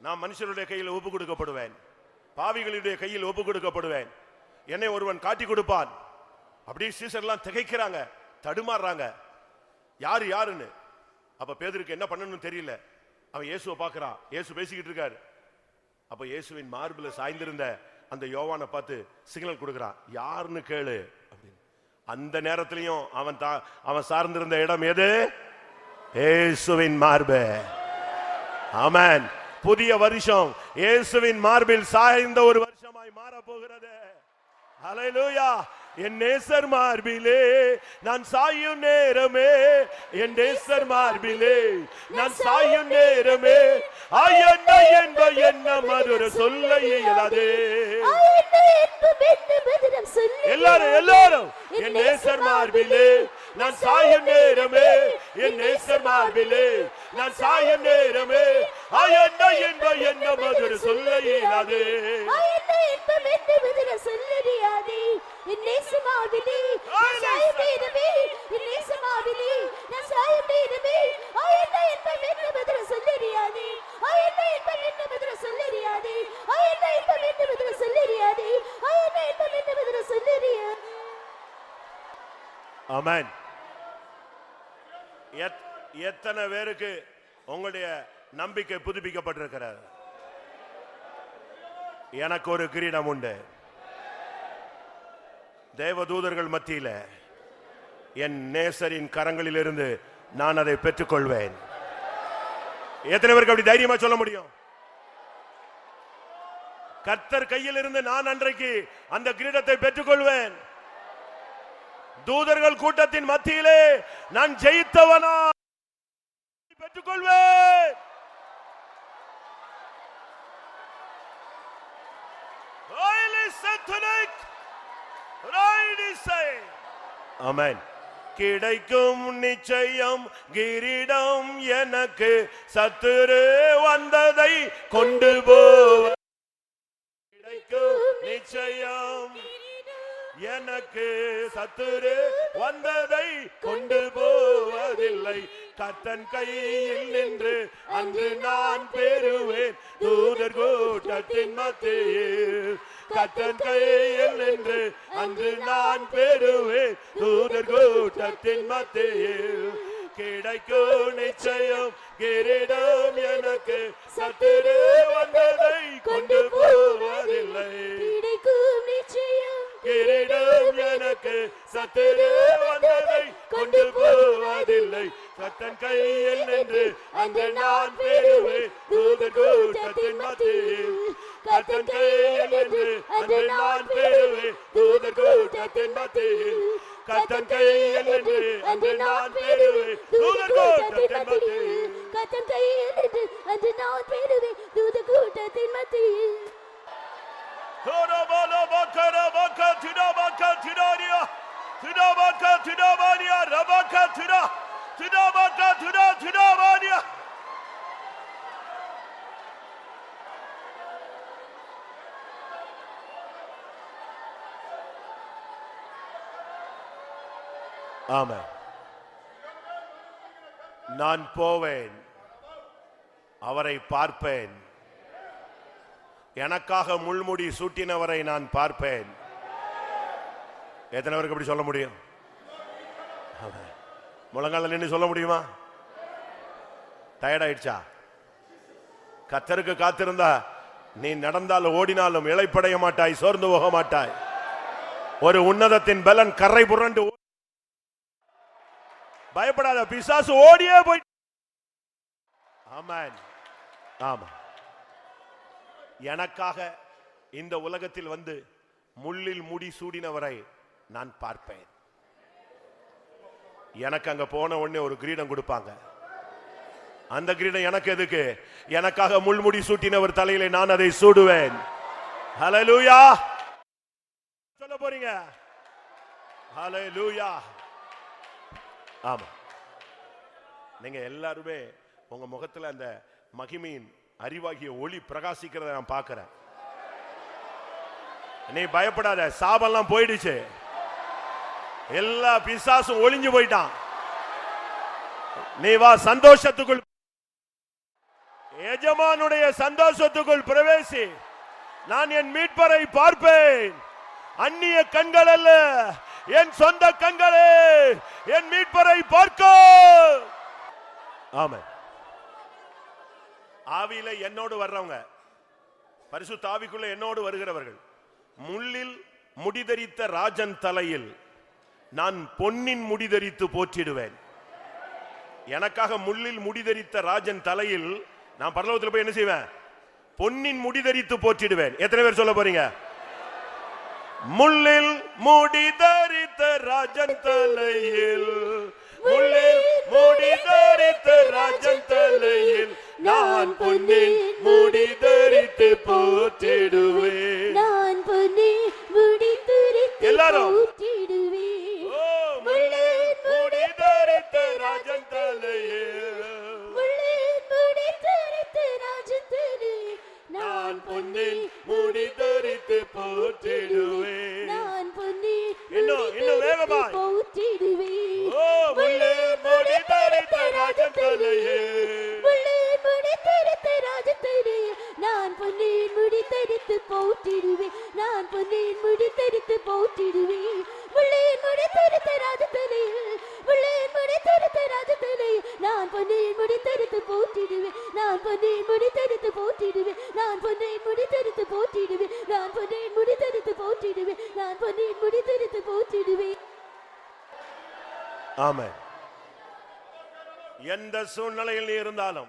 நான் மனுஷருடைய கையில் ஒப்பு கொடுக்கப்படுவேன். பாவிகளுடைய கையில் ஒப்பு கொடுக்கப்படுவேன். என்னை ஒருவன் காட்டி கொடுப்பான். அப்படியே சீசர்லாம் திகைக்கிறாங்க தடுமாறுறாங்க. யாரு யாருன்னு? அப்ப பேதருக்கு என்ன பண்ணணும்னு தெரியல. அவன் இயேசுவை பார்க்கறான். இயேசு பேசிக்கிட்டு இருக்காரு. அப்ப இயேசுவின் மார்பில் சாய்ந்திருந்த அந்த யோவானை பார்த்து சிக்னல் கொடுக்கறான். யாருன்னு கேளு அப்படின்னு. அந்த நேரத்திலையும் அவன் தா- அவன் சார்ந்திருந்த இடம் எது? இயேசுவின் மார்பு. ஆமென். புதிய வருஷம். இயேசுவின் மார்பில் சாய்ந்த ஒரு வருஷமாய் மாற போகிறது ஹalleluya என் நேசர் மார்பிலே நான் சாயும் நேரமே. என் நேசர் மார்பிலே நான் சாயும் நேரமே. ஆயன்ன என்ப என்ன மதுர சொல்ல இயலாதே. எல்லாரும் எல்லாரும் என் நேசர் மார்பிலே நான் சாயும் நேரமே. என் நேசர் மார்பிலே நான் சாயும் நேரமே. ஆயன்ன என்ப என்ன மதுர சொல்ல இயலாதே. ஆயந்த இன்பம் என்ன மதுரம் சொல்லறியாதே என் நேசமாவிலே நான் சாயும் நேரமே என் நேசமாவிலே நான் சாயும் நேரமே ஆயந்த இன்பம் என்ன மதுரம் சொல்லறியாதே ஆயந்த இன்பம் என்ன மதுரம் சொல்லறியாதே ஆயந்த இன்பம் என்ன மதுரம் சொல்லறியாதே ஆயந்த இன்பம் என்ன மதுரம் சொல்லறியாதே ஆமென் எத்- எத்தனை பேருக்கு உங்களுடைய நம்பிக்கை புதுப்பிக்கப்பட்டிருக்கிறது எனக்கு ஒரு கிரீடம் உண்டு தேவதூதர்கள் மத்தியில என் நேசரின் கரங்களிலிருந்து நான் அதை பெற்றுக்கொள்வேன். எத்தனை பேருக்கு அப்படி தைரியமா சொல்ல முடியும்? கர்த்தர் கையில் இருந்து நான் அன்றைக்கு அந்த கிரீடத்தை பெற்றுக்கொள்வேன். தூதர்கள் கூட்டத்தின் மத்தியிலே நான் ஜெயித்தவனா? பெற்றுக்கொள்வேன். Oily Amen. கிடைக்கும் நிச்சயம் கிரீடம் எனக்கு. சத்துரு வந்ததை கொண்டு போவ கிடைக்கும் நிச்சயம் எனக்கு. சத்துரு வந்ததை கொண்டு போவதில்லை. கத்தன் கையில் நின்று அன்று நான் பெறுவேன். தூதர் கூட்டத்தின் மத்தியில். கட்டன் கையில் நின்று அன்று நான் பெறுவேன். தூதர் கூட்டத்தின் மத்தியில் கிடைக்கும் நிச்சயம். கிரீடம் எனக்கு சத்துரு வந்ததை கொண்டு போவதில்லை. கிடைக்கும் நிச்சயம் கிரீடம் எனக்கு சத்துரு வந்ததை கொண்டு போவதில்லை. சத்தன் கையில் நின்று அங்கு நான் பெறுவேன் தூதர் கூட்டத்தின் மத்தியில் கத்தன் கையில் நின்று அங்கு நான் பெறுவேன் தூதர் கூட்டத்தின் மத்தியில் கத்தன் கையில் நின்று அன்று நான் பெறுவேன் தூதர் கூட்டத்தின் மத்தியில் கத்தன் கையில் நின்று அன்று நான் பெறுவேன் தூத கூட்டத்தின் மத்தியில் ஆமா நான் போவேன் அவரை பார்ப்பேன் எனக்காக முள்முடி சூட்டினவரை நான் பார்ப்பேன். எத்தனை பேருக்கு இப்படி சொல்ல முடியும்? முழங்கால நின்று சொல்ல முடியுமா? டயர்ட் ஆயிடுச்சா கத்தருக்கு காத்திருந்தா நீ நடந்தாலும் ஓடினாலும் இளைப்படைய மாட்டாய் சோர்ந்து போக மாட்டாய். ஒரு உன்னதத்தின் பலன் கரை புரண்டு பயப்படாத பிசாசு ஓடியே போய் ஆமா ஆமா எனக்காக இந்த உலகத்தில் வந்து முள்ளில் முடி சூடினவரை நான் பார்ப்பேன். எனக்கு அங்க போன உடனே ஒரு கிரீடம் கொடுப்பாங்க. அந்த கிரீடம் எனக்கு எதுக்கு? எனக்காக முள்முடி சூட்டினவர் தலையிலே நான் அதை சூடுவேன். ஹalleluya சொல்ல போறீங்க? ஹalleluya ஆமா. நீங்க எல்லாருமே உங்க முகத்துல அந்த மகிமையின் அறிவாகிய ஒளி பிரகாசிக்கிறத நான் பார்க்கிறேன். நீ பயப்படாத சாபெல்லாம் போயிடுச்சு. எல்லா பிசாசும் ஒளிஞ்சு போயிட்டான். நீ வா சந்தோஷத்துக்குள். எஜமானுடைய சந்தோஷத்துக்குள் பிரவேசி. நான் என் மீட்பரை பார்ப்பேன். அந்நிய கண்கள் அல்ல என் சொந்த கண்களே என் மீட்பரை பார்க்க ஆமா ஆவியில என்னோடு வர்றவங்க பரிசு தாவிக்குள்ள என்னோடு வருகிறவர்கள் முள்ளில் முடிதரித்த ராஜன் தலையில் நான் பொன்னின் முடிதரித்து போற்றிடுவேன். எனக்காக முள்ளில் முடிதரித்த ராஜன் தலையில் நான் பரலோகத்தில் போய் என்ன செய்வேன்? பொன்னின் முடிதரித்து போற்றிடுவேன். எத்தனை பேர் சொல்ல போறீங்க? முள்ளில் முடிதரித்த ராஜன் தலையில் முள்ளில் முடிதரித்த ராஜன் தலையில் நான் பொன்னின் முடிதரித்து போற்றிடுவேன். நான் பொன்னி முடித்துரைத்து எல்லாரும். போற்றிடுவேன். ஓ, முள்ளில் முடிதரித்த ராஜன் தலையில். நான் பொன்னில் முடிதரித்து போற்றிடுவேன். நான் பொன்னி இன்னும், இன்னும் வேகமாய். போற்றிடுவேன். ஓ முள்ளில் முடிதரித்த ராஜன் தலையில் முள்ளில் முடித்துரைத்த ராஜத்திலே நான் பொன்னில் முடித்தரித்து போற்றிடுவேன். நான் பொன்னில் முடித்தரித்து போற்றிடுவேன். நான் பொன்னில் முடித்தரித்து போற்றிடுவேன். நான் பொன்னில் முடித்தரித்து போற்றிடுவேன். நான் போற்றிடுவேன். நான் பொன்னில் முடித்தரித்து போற்றிடுவேன். நான் பொன்னில் போற்றிடுவேன். எந்த சூழ்நிலையில் நீ இருந்தாலும்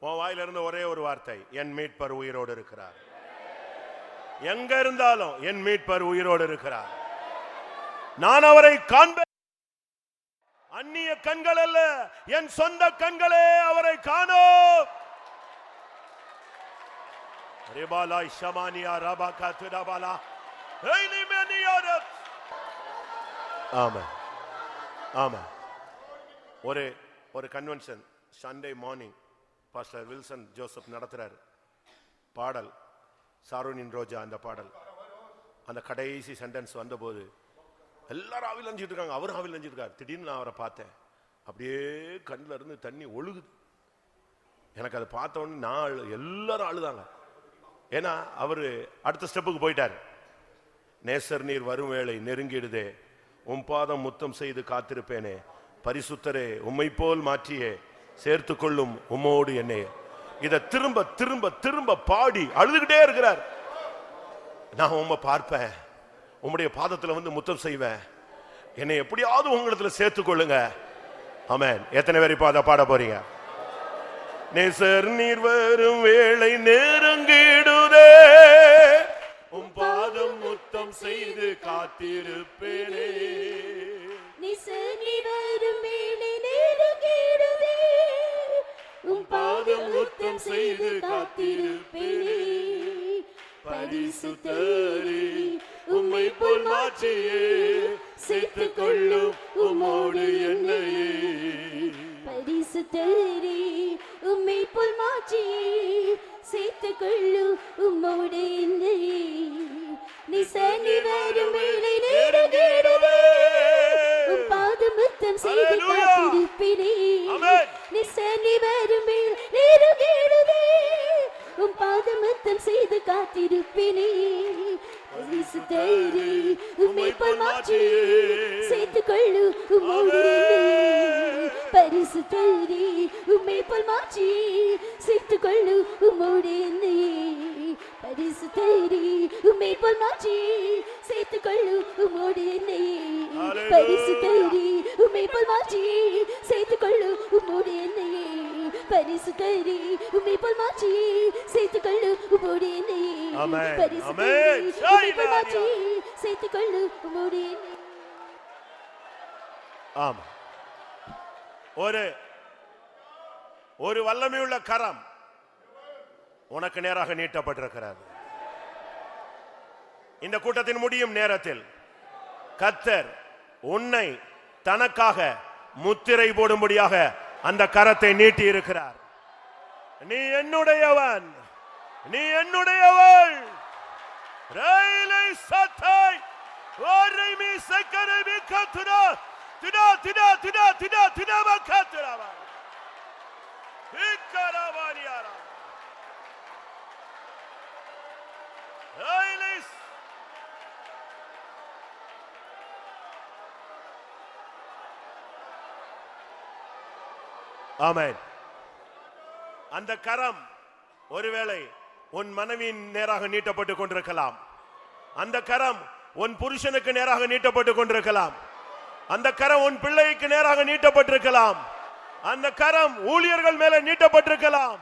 உன் வாயிலிருந்து ஒரே ஒரு வார்த்தை என் மீட்பர் உயிரோடு இருக்கிறார். எங்க இருந்தாலும் என் மீட்பர் உயிரோடு இருக்கிறார். நான் அவரை காண்பேன் அந்நிய கண்கள் அல்ல என் சொந்த கண்களே அவரை காணோம் ரிபாலா. ஷமானியா ரபாகா துடாபாலா ஆமாம் ஆமா ஒரு ஒரு convention Sunday morning pastor Wilson Joseph நடத்துறாரு. பாடல் சாரோனின் ரோஜா அந்த பாடல். அந்த கடைசி சென்டென்ஸ் வந்தபோது எல்லாரும் ஆவில் அஞ்சிட்டு இருக்காங்க. அவரும் ஆவில் அஞ்சிட்டு இருக்காரு. திடீர்னு நான் அவரை பார்த்தேன். அப்படியே கண்ணில் இருந்து தண்ணி ஒழுகுது. எனக்கு அதை பார்த்த நான் அழு- எல்லாரும் அழுதாங்க. ஏன்னா அவர் அடுத்த ஸ்டெப்புக்கு போயிட்டாரு. நேசர் நீர் வரும் வேளை நெருங்கிடுதே. உன் பாதம் முத்தம் செய்து காத்திருப்பேனே. பரிசுத்தரே உம்மை போல் மாற்றியே. சேர்த்து கொள்ளும் உம்மோடு என்னே. இதை திரும்ப திரும்ப திரும்ப பாடி அழுதுகிட்டே இருக்கிறார். நான் உம்மை பார்ப்பேன். உம்முடைய பாதத்துல வந்து முத்தம் செய்வேன். என்னை எப்படியாவது உங்களிடத்துல சேர்த்துக் கொள்ளுங்க ஆமென். எத்தனை பேர் இப்போ அதை பாட போறீங்க? நேசர் நீர் வரும் வேளை நெருங்கிடுதே. உம் பாதம் முத்தம் செய்து காத்திருப்பேனே. உம் பாதம் முத்தம் செய்து காத்திருப்பேனே. பரிசுத்தரே. உம்மை போல் மாற்றியே சேர்த்துக் கொள்ளும் உம்மோடு என்னையே. பரிசுத்தரே உம்மை போல் மாற்றியே சேர்த்துக் கொள்ளும் உம்மோடு என்னையே. நிசனி வரும் வேளை நெருங்கிடுதே உம் பாதம் முத்தம் செய்து. காத்திருப்பேனே. நிசனி வரும் வேளை நெருங்கிடுதே உம் பாதம் முத்தம் செய்து காத்திருப்பேனே. பரிசுத்தரே உம்மை போல் மாற்றியே சேர்த்துக் கொள்ளு உம்மோடு என்னையே பரிசுத்தரே உம்மை போல் மாற்றி சேர்த்துக் கொள்ளு உம்மோடு என்னையே பரிசுத்தரே உம்மை போல் மாற்றி சேர்த்துக் கொள்ளு உம்மோடு Hallelujah. பரிசுத்தரே உம்மை போல் மாற்றி சேர்த்துக் கொள்ளு உம்மோடு என்னையே பரிசுத்தரே உம்மை போல் மாற்றி சேர்த்துக் கொள்ளு உம்மோடு என்னையே Amen. பரிசுத்தரே. உம்மை போல் மாற்றி சேர்த்துக் கொள்ளு உம்மோடு என்னையே ஆமா ஒரு ஒரு வல்லமையுள்ள கரம் உனக்கு நேராக நீட்டப்பட்டிருக்கிறது இந்த கூட்டத்தின் முடியும் நேரத்தில் கத்தர் உன்னை தனக்காக முத்திரை போடும்படியாக அந்த கரத்தை நீட்டி இருக்கிறார். நீ என்னுடையவன். நீ என்னுடையவள். ரயிலை சத்தாய். ஓரை மீ சக்கரை மீ கத்துரா திடா திடா திடா திடா திடா கத்துராவா இக்கரவானியாரா ரயிலை ஆமென். அந்த கரம் ஒருவேளை உன் மனைவியின் நேராக நீட்டப்பட்டு கொண்டிருக்கலாம். அந்த கரம் உன் புருஷனுக்கு நேராக நீட்டப்பட்டு கொண்டிருக்கலாம். அந்த கரம் உன் பிள்ளைக்கு நேராக நீட்டப்பட்டிருக்கலாம். அந்த கரம் ஊழியர்கள் மேல நீட்டப்பட்டிருக்கலாம்.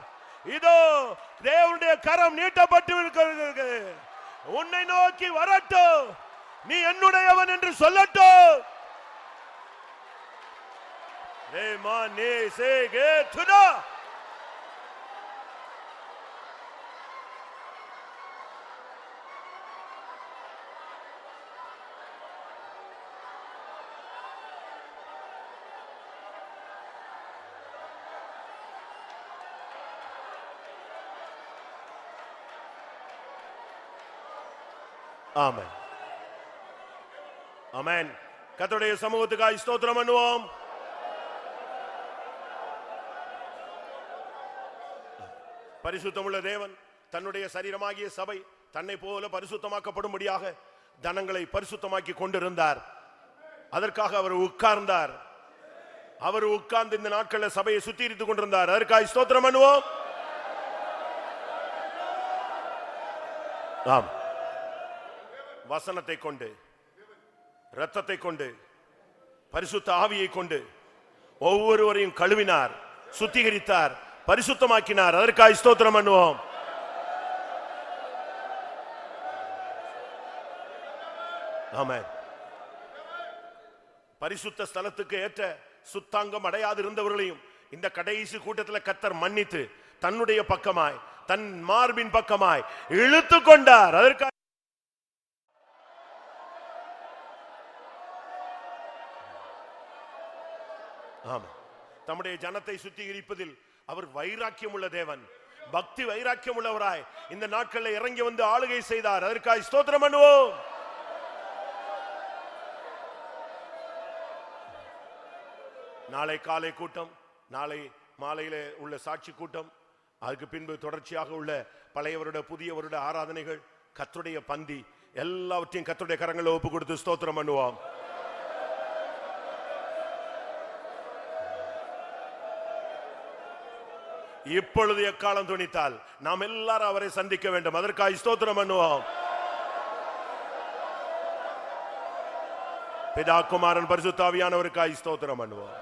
இதோ தேவனுடைய கரம் நீட்டப்பட்டு இருக்கிறது உன்னை நோக்கி வரட்டும். நீ என்னுடையவன் என்று சொல்லட்டும். ரே மா நே சே கே துடா ஆமென் ஆமென் கர்த்தருடைய சமூகத்துக்காய் ஸ்தோத்திரம் பண்ணுவோம் பரிசுத்தமுள்ள தேவன் தன்னுடைய சரீரமாகிய சபை தன்னை போல பரிசுத்தமாக்கப்படும்படியாக தனங்களை பரிசுத்தமாக்கி கொண்டிருந்தார். அதற்காக அவர் உட்கார்ந்தார். அவர் உட்கார்ந்து இந்த நாட்களில் சபையை சுத்திரித்துக் கொண்டிருந்தார். அதற்காக ஸ்தோத்திரம் பண்ணுவோம். ஆம். வசனத்தை கொண்டு ரத்தத்தை கொண்டு பரிசுத்த ஆவியை கொண்டு ஒவ்வொருவரையும் கழுவினார் சுத்திகரித்தார். பரிசுத்தமாக்கினார். அதற்காக ஸ்தோத்திரம் பண்ணுவோம். பரிசுத்த ஸ்தலத்துக்கு ஏற்ற சுத்தாங்கம் அடையாது இருந்தவர்களையும் இந்த கடைசி கூட்டத்தில் கத்தர் மன்னித்து தன்னுடைய பக்கமாய் தன் மார்பின் பக்கமாய் இழுத்து கொண்டார். அதற்காக ஆமா தம்முடைய ஜனத்தை சுத்திகரிப்பதில் அவர் வைராக்கியம் உள்ள தேவன். பக்தி வைராக்கியம் உள்ளவராய் இந்த நாட்கள்ல இறங்கி வந்து ஆளுகை செய்தார். அதற்காக ஸ்தோத்திரம் பண்ணுவோம். நாளை காலை கூட்டம் நாளை மாலையில உள்ள சாட்சி கூட்டம் அதுக்கு பின்பு தொடர்ச்சியாக உள்ள பழையவருட புதியவருட ஆராதனைகள் கத்துடைய பந்தி எல்லாவற்றையும் கத்துடைய கரங்களை ஒப்பு கொடுத்து ஸ்தோத்திரம் பண்ணுவோம். இப்பொழுது எக்காலம் துணித்தால்? நாம் எல்லாரும் அவரை சந்திக்க வேண்டும். அதற்காக ஸ்தோத்திரம் பண்ணுவோம். பிதா குமாரன் பரிசுத்தாவியானவருக்காய் ஸ்தோத்திரம் பண்ணுவோம்.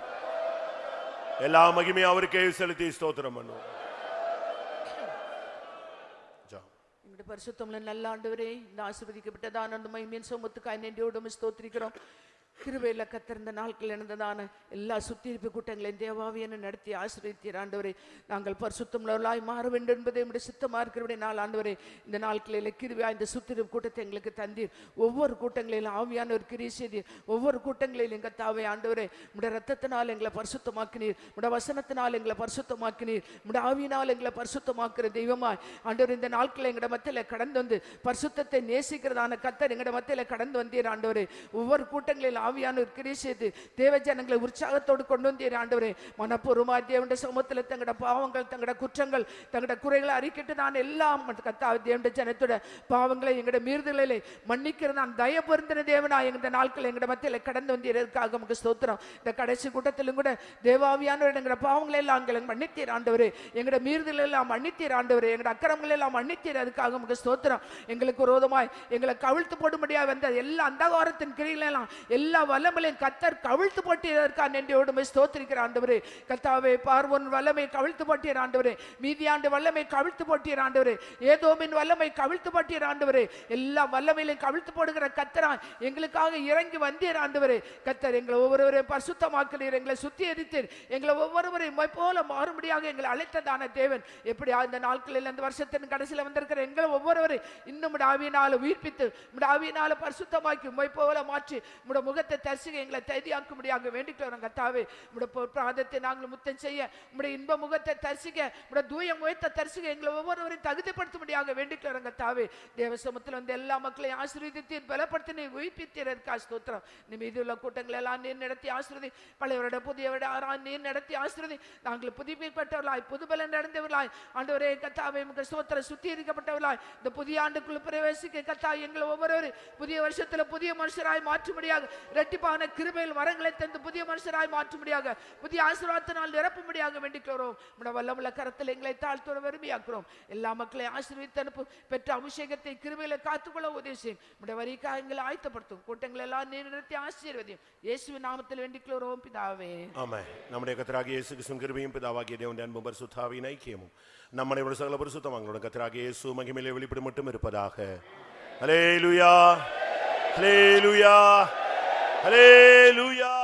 எல்லா மகிமையும் அவருக்கே செலுத்தி ஸ்தோத்திரம் பண்ணுவோம். ஜெபம். எங்களுடைய பரிசுத்தமுள்ள நல்ல ஆண்டவரே இந்த ஆசிர்வதிக்கப்பட்டதான அந்த மகிமையின் சமத்துக்காய் நன்றியோடு ஸ்தோத்திரிக்கிறோம். கிருபையில் கத்திருந்த நாட்கள் இணைந்ததான எல்லா சுத்திருப்பு கூட்டங்களையும் தேவாவியனை நடத்தி ஆசிரியத்தீர் ஆண்டவரே. நாங்கள் பரிசுத்தமுள்ளவர்களாய் மாற வேண்டும் என்பதை உடைய சுத்தமாக இருக்கிறபடி நாள் ஆண்டவரே இந்த நாட்களில் கிருவியா இந்த சுத்திருப்பு கூட்டத்தை எங்களுக்கு தந்தீர். ஒவ்வொரு கூட்டங்களிலும் ஆவியான ஒரு கிரி செய்தீர். ஒவ்வொரு கூட்டங்களிலும் எங்கள் தாவை ஆண்டவரே உடைய ரத்தத்தினால் எங்களை பரிசுத்தமாக்கினீர். உடைய வசனத்தினால் எங்களை பரிசுத்தமாக்கினீர். உடைய ஆவியினால் எங்களை பரிசுத்தமாக்குற தெய்வமாய் ஆண்டவர் இந்த நாட்களை எங்களோட மத்தியில் கடந்து வந்து பரிசுத்தத்தை நேசிக்கிறதான கத்தர் எங்களோட மத்தியில் கடந்து வந்தீர் ஆண்டவரே. ஒவ்வொரு கூட்டங்களில் ஆவியானவர் கிரியை செய்து தேவ ஜனங்களை உற்சாகத்தோடு கொண்டு வந்தீர் ஆண்டவரே. மனப்பூர்வமாய் தேவண்ட சமூகத்தில் தங்கட பாவங்கள் தங்கட குற்றங்கள் தங்கட குறைகளை அறிக்கிட்டு நான் எல்லாம் கத்தாவை தேவண்ட ஜனத்தோட பாவங்களை எங்கட மீறுதலை மன்னிக்கிற நான் தய பொருந்தின தேவனா எங்கள் நாட்கள் எங்கட மத்தியில் கடந்து வந்தீரதுக்காக நமக்கு ஸ்தோத்திரம். இந்த கடைசி கூட்டத்திலும் கூட தேவாவியானவர் எங்கட பாவங்களை எல்லாம் எங்களை மன்னித்தீர் ஆண்டவரே. எங்கட மீறுதல் எல்லாம் மன்னித்தீர் ஆண்டவரே. எங்கட அக்கிரமங்களை எல்லாம் மன்னித்தீர் அதுக்காக நமக்கு ஸ்தோத்திரம். எங்களுக்கு விரோதமாய் எங்களை கவிழ்த்து போடும்படியா வந்த எல்லா அந்தகாரத்தின் கிரிகளெல்லாம் எல்லா எல்லா வல்லமலையும் கத்தர் கவிழ்த்து போட்டிருக்கான் என்று போய் ஸ்தோத்திருக்கிற ஆண்டவரே. கத்தாவே பார்வன் வல்லமை கவிழ்த்து போட்டியர் ஆண்டவரே. மீதியாண்டு வல்லமை கவிழ்த்து போட்டியர் ஆண்டவரே. ஏதோமின் வல்லமை கவிழ்த்து போட்டியர் ஆண்டவரே. எல்லா வல்லமையிலையும் கவிழ்த்து போடுகிற கத்தரா எங்களுக்காக இறங்கி வந்தீர் ஆண்டவரே. கத்தர் எங்களை ஒவ்வொருவரையும் பரிசுத்தமாக்கிறீர் எங்களை சுத்திகரித்தீர். எங்களை ஒவ்வொருவரையும் போல மாறுபடியாக எங்களை அழைத்ததான தேவன். எப்படி அந்த நாட்களில் அந்த வருஷத்தின் கடைசியில் வந்திருக்கிற எங்களை ஒவ்வொருவரை இன்னும் உம்முடைய உயிர்ப்பித்து உம்முடைய பரிசுத்தமாக்கி உம்மை போல மாற்றி முக முகத்தை தரிசிக்க எங்களை தைதியாக்கும்படியாக வேண்டிட்டு வரோம் கத்தாவே உம்முடைய பிராதத்தை நாங்கள் முத்தம் செய்ய உம்முடைய இன்ப முகத்தை தரிசிக்க உம்முடைய தூய முகத்தை தரிசிக்க எங்களை ஒவ்வொருவரையும் தகுதிப்படுத்தும்படியாக வேண்டிட்டு வரோம் கத்தாவே தேவசமத்தில் வந்து எல்லா மக்களையும் ஆசீர்வதித்து பலப்படுத்தி நீ உயிர்ப்பித்தீரற்கா ஸ்தோத்திரம். நீ மீதியுள்ள கூட்டங்கள் எல்லாம் நீர் நடத்தி ஆசிரதி பழையவரோட புதியவரோட ஆறா நீர் நடத்தி ஆசிரதி நாங்கள் புதுப்பிக்கப்பட்டவர்களாய் புதுபலன் நடந்தவர்களாய் ஆண்டவரே கத்தாவே உமக்கு ஸ்தோத்திரம். சுத்திகரிக்கப்பட்டவர்களாய் இந்த புதிய ஆண்டுக்குள் பிரவேசிக்க கத்தா எங்களை ஒவ்வொருவரும் புதிய வருஷத்தில் புதிய மனுஷராய் மாற்றும்படியாக இரட்டிப்பான கிருபையில் வரங்களை தந்து புதிய மனுஷராய் மாற்றும்படியாக புதிய ஆசீர்வாதத்தினால் நிரப்பும்படியாக வேண்டிக்கிறோம். நம்முடைய வல்லமுள்ள கரத்தில் எங்களை தாழ்த்தோட விரும்பியாக்குறோம் எல்லா மக்களையும் ஆசீர்வித்து அனுப்பும் பெற்ற அபிஷேகத்தை கிருபையில காத்துக்கொள்ள உதவி செய்யும். நம்முடைய வரிக்காக எங்களை ஆயத்தப்படுத்தும். கூட்டங்களை எல்லாம் நீர் நிறுத்தி ஆசீர்வதியும். இயேசுவின் நாமத்தில் வேண்டிக்கிறோம் பிதாவே. ஆமே நம்முடைய கத்தராகிய இயேசு கிருஷ்ணன் கிருபையும் பிதாவாகிய தேவன் அன்பும் பரிசுத்தாவின் ஐக்கியமும். நம்முடைய ஒரு சகல பரிசுத்தமாங்களோட கத்தராகிய இயேசு மகிமையிலே வெளிப்படும் மட்டும் இருப்பதாக. ஹalleluya. லுயா Hallelujah.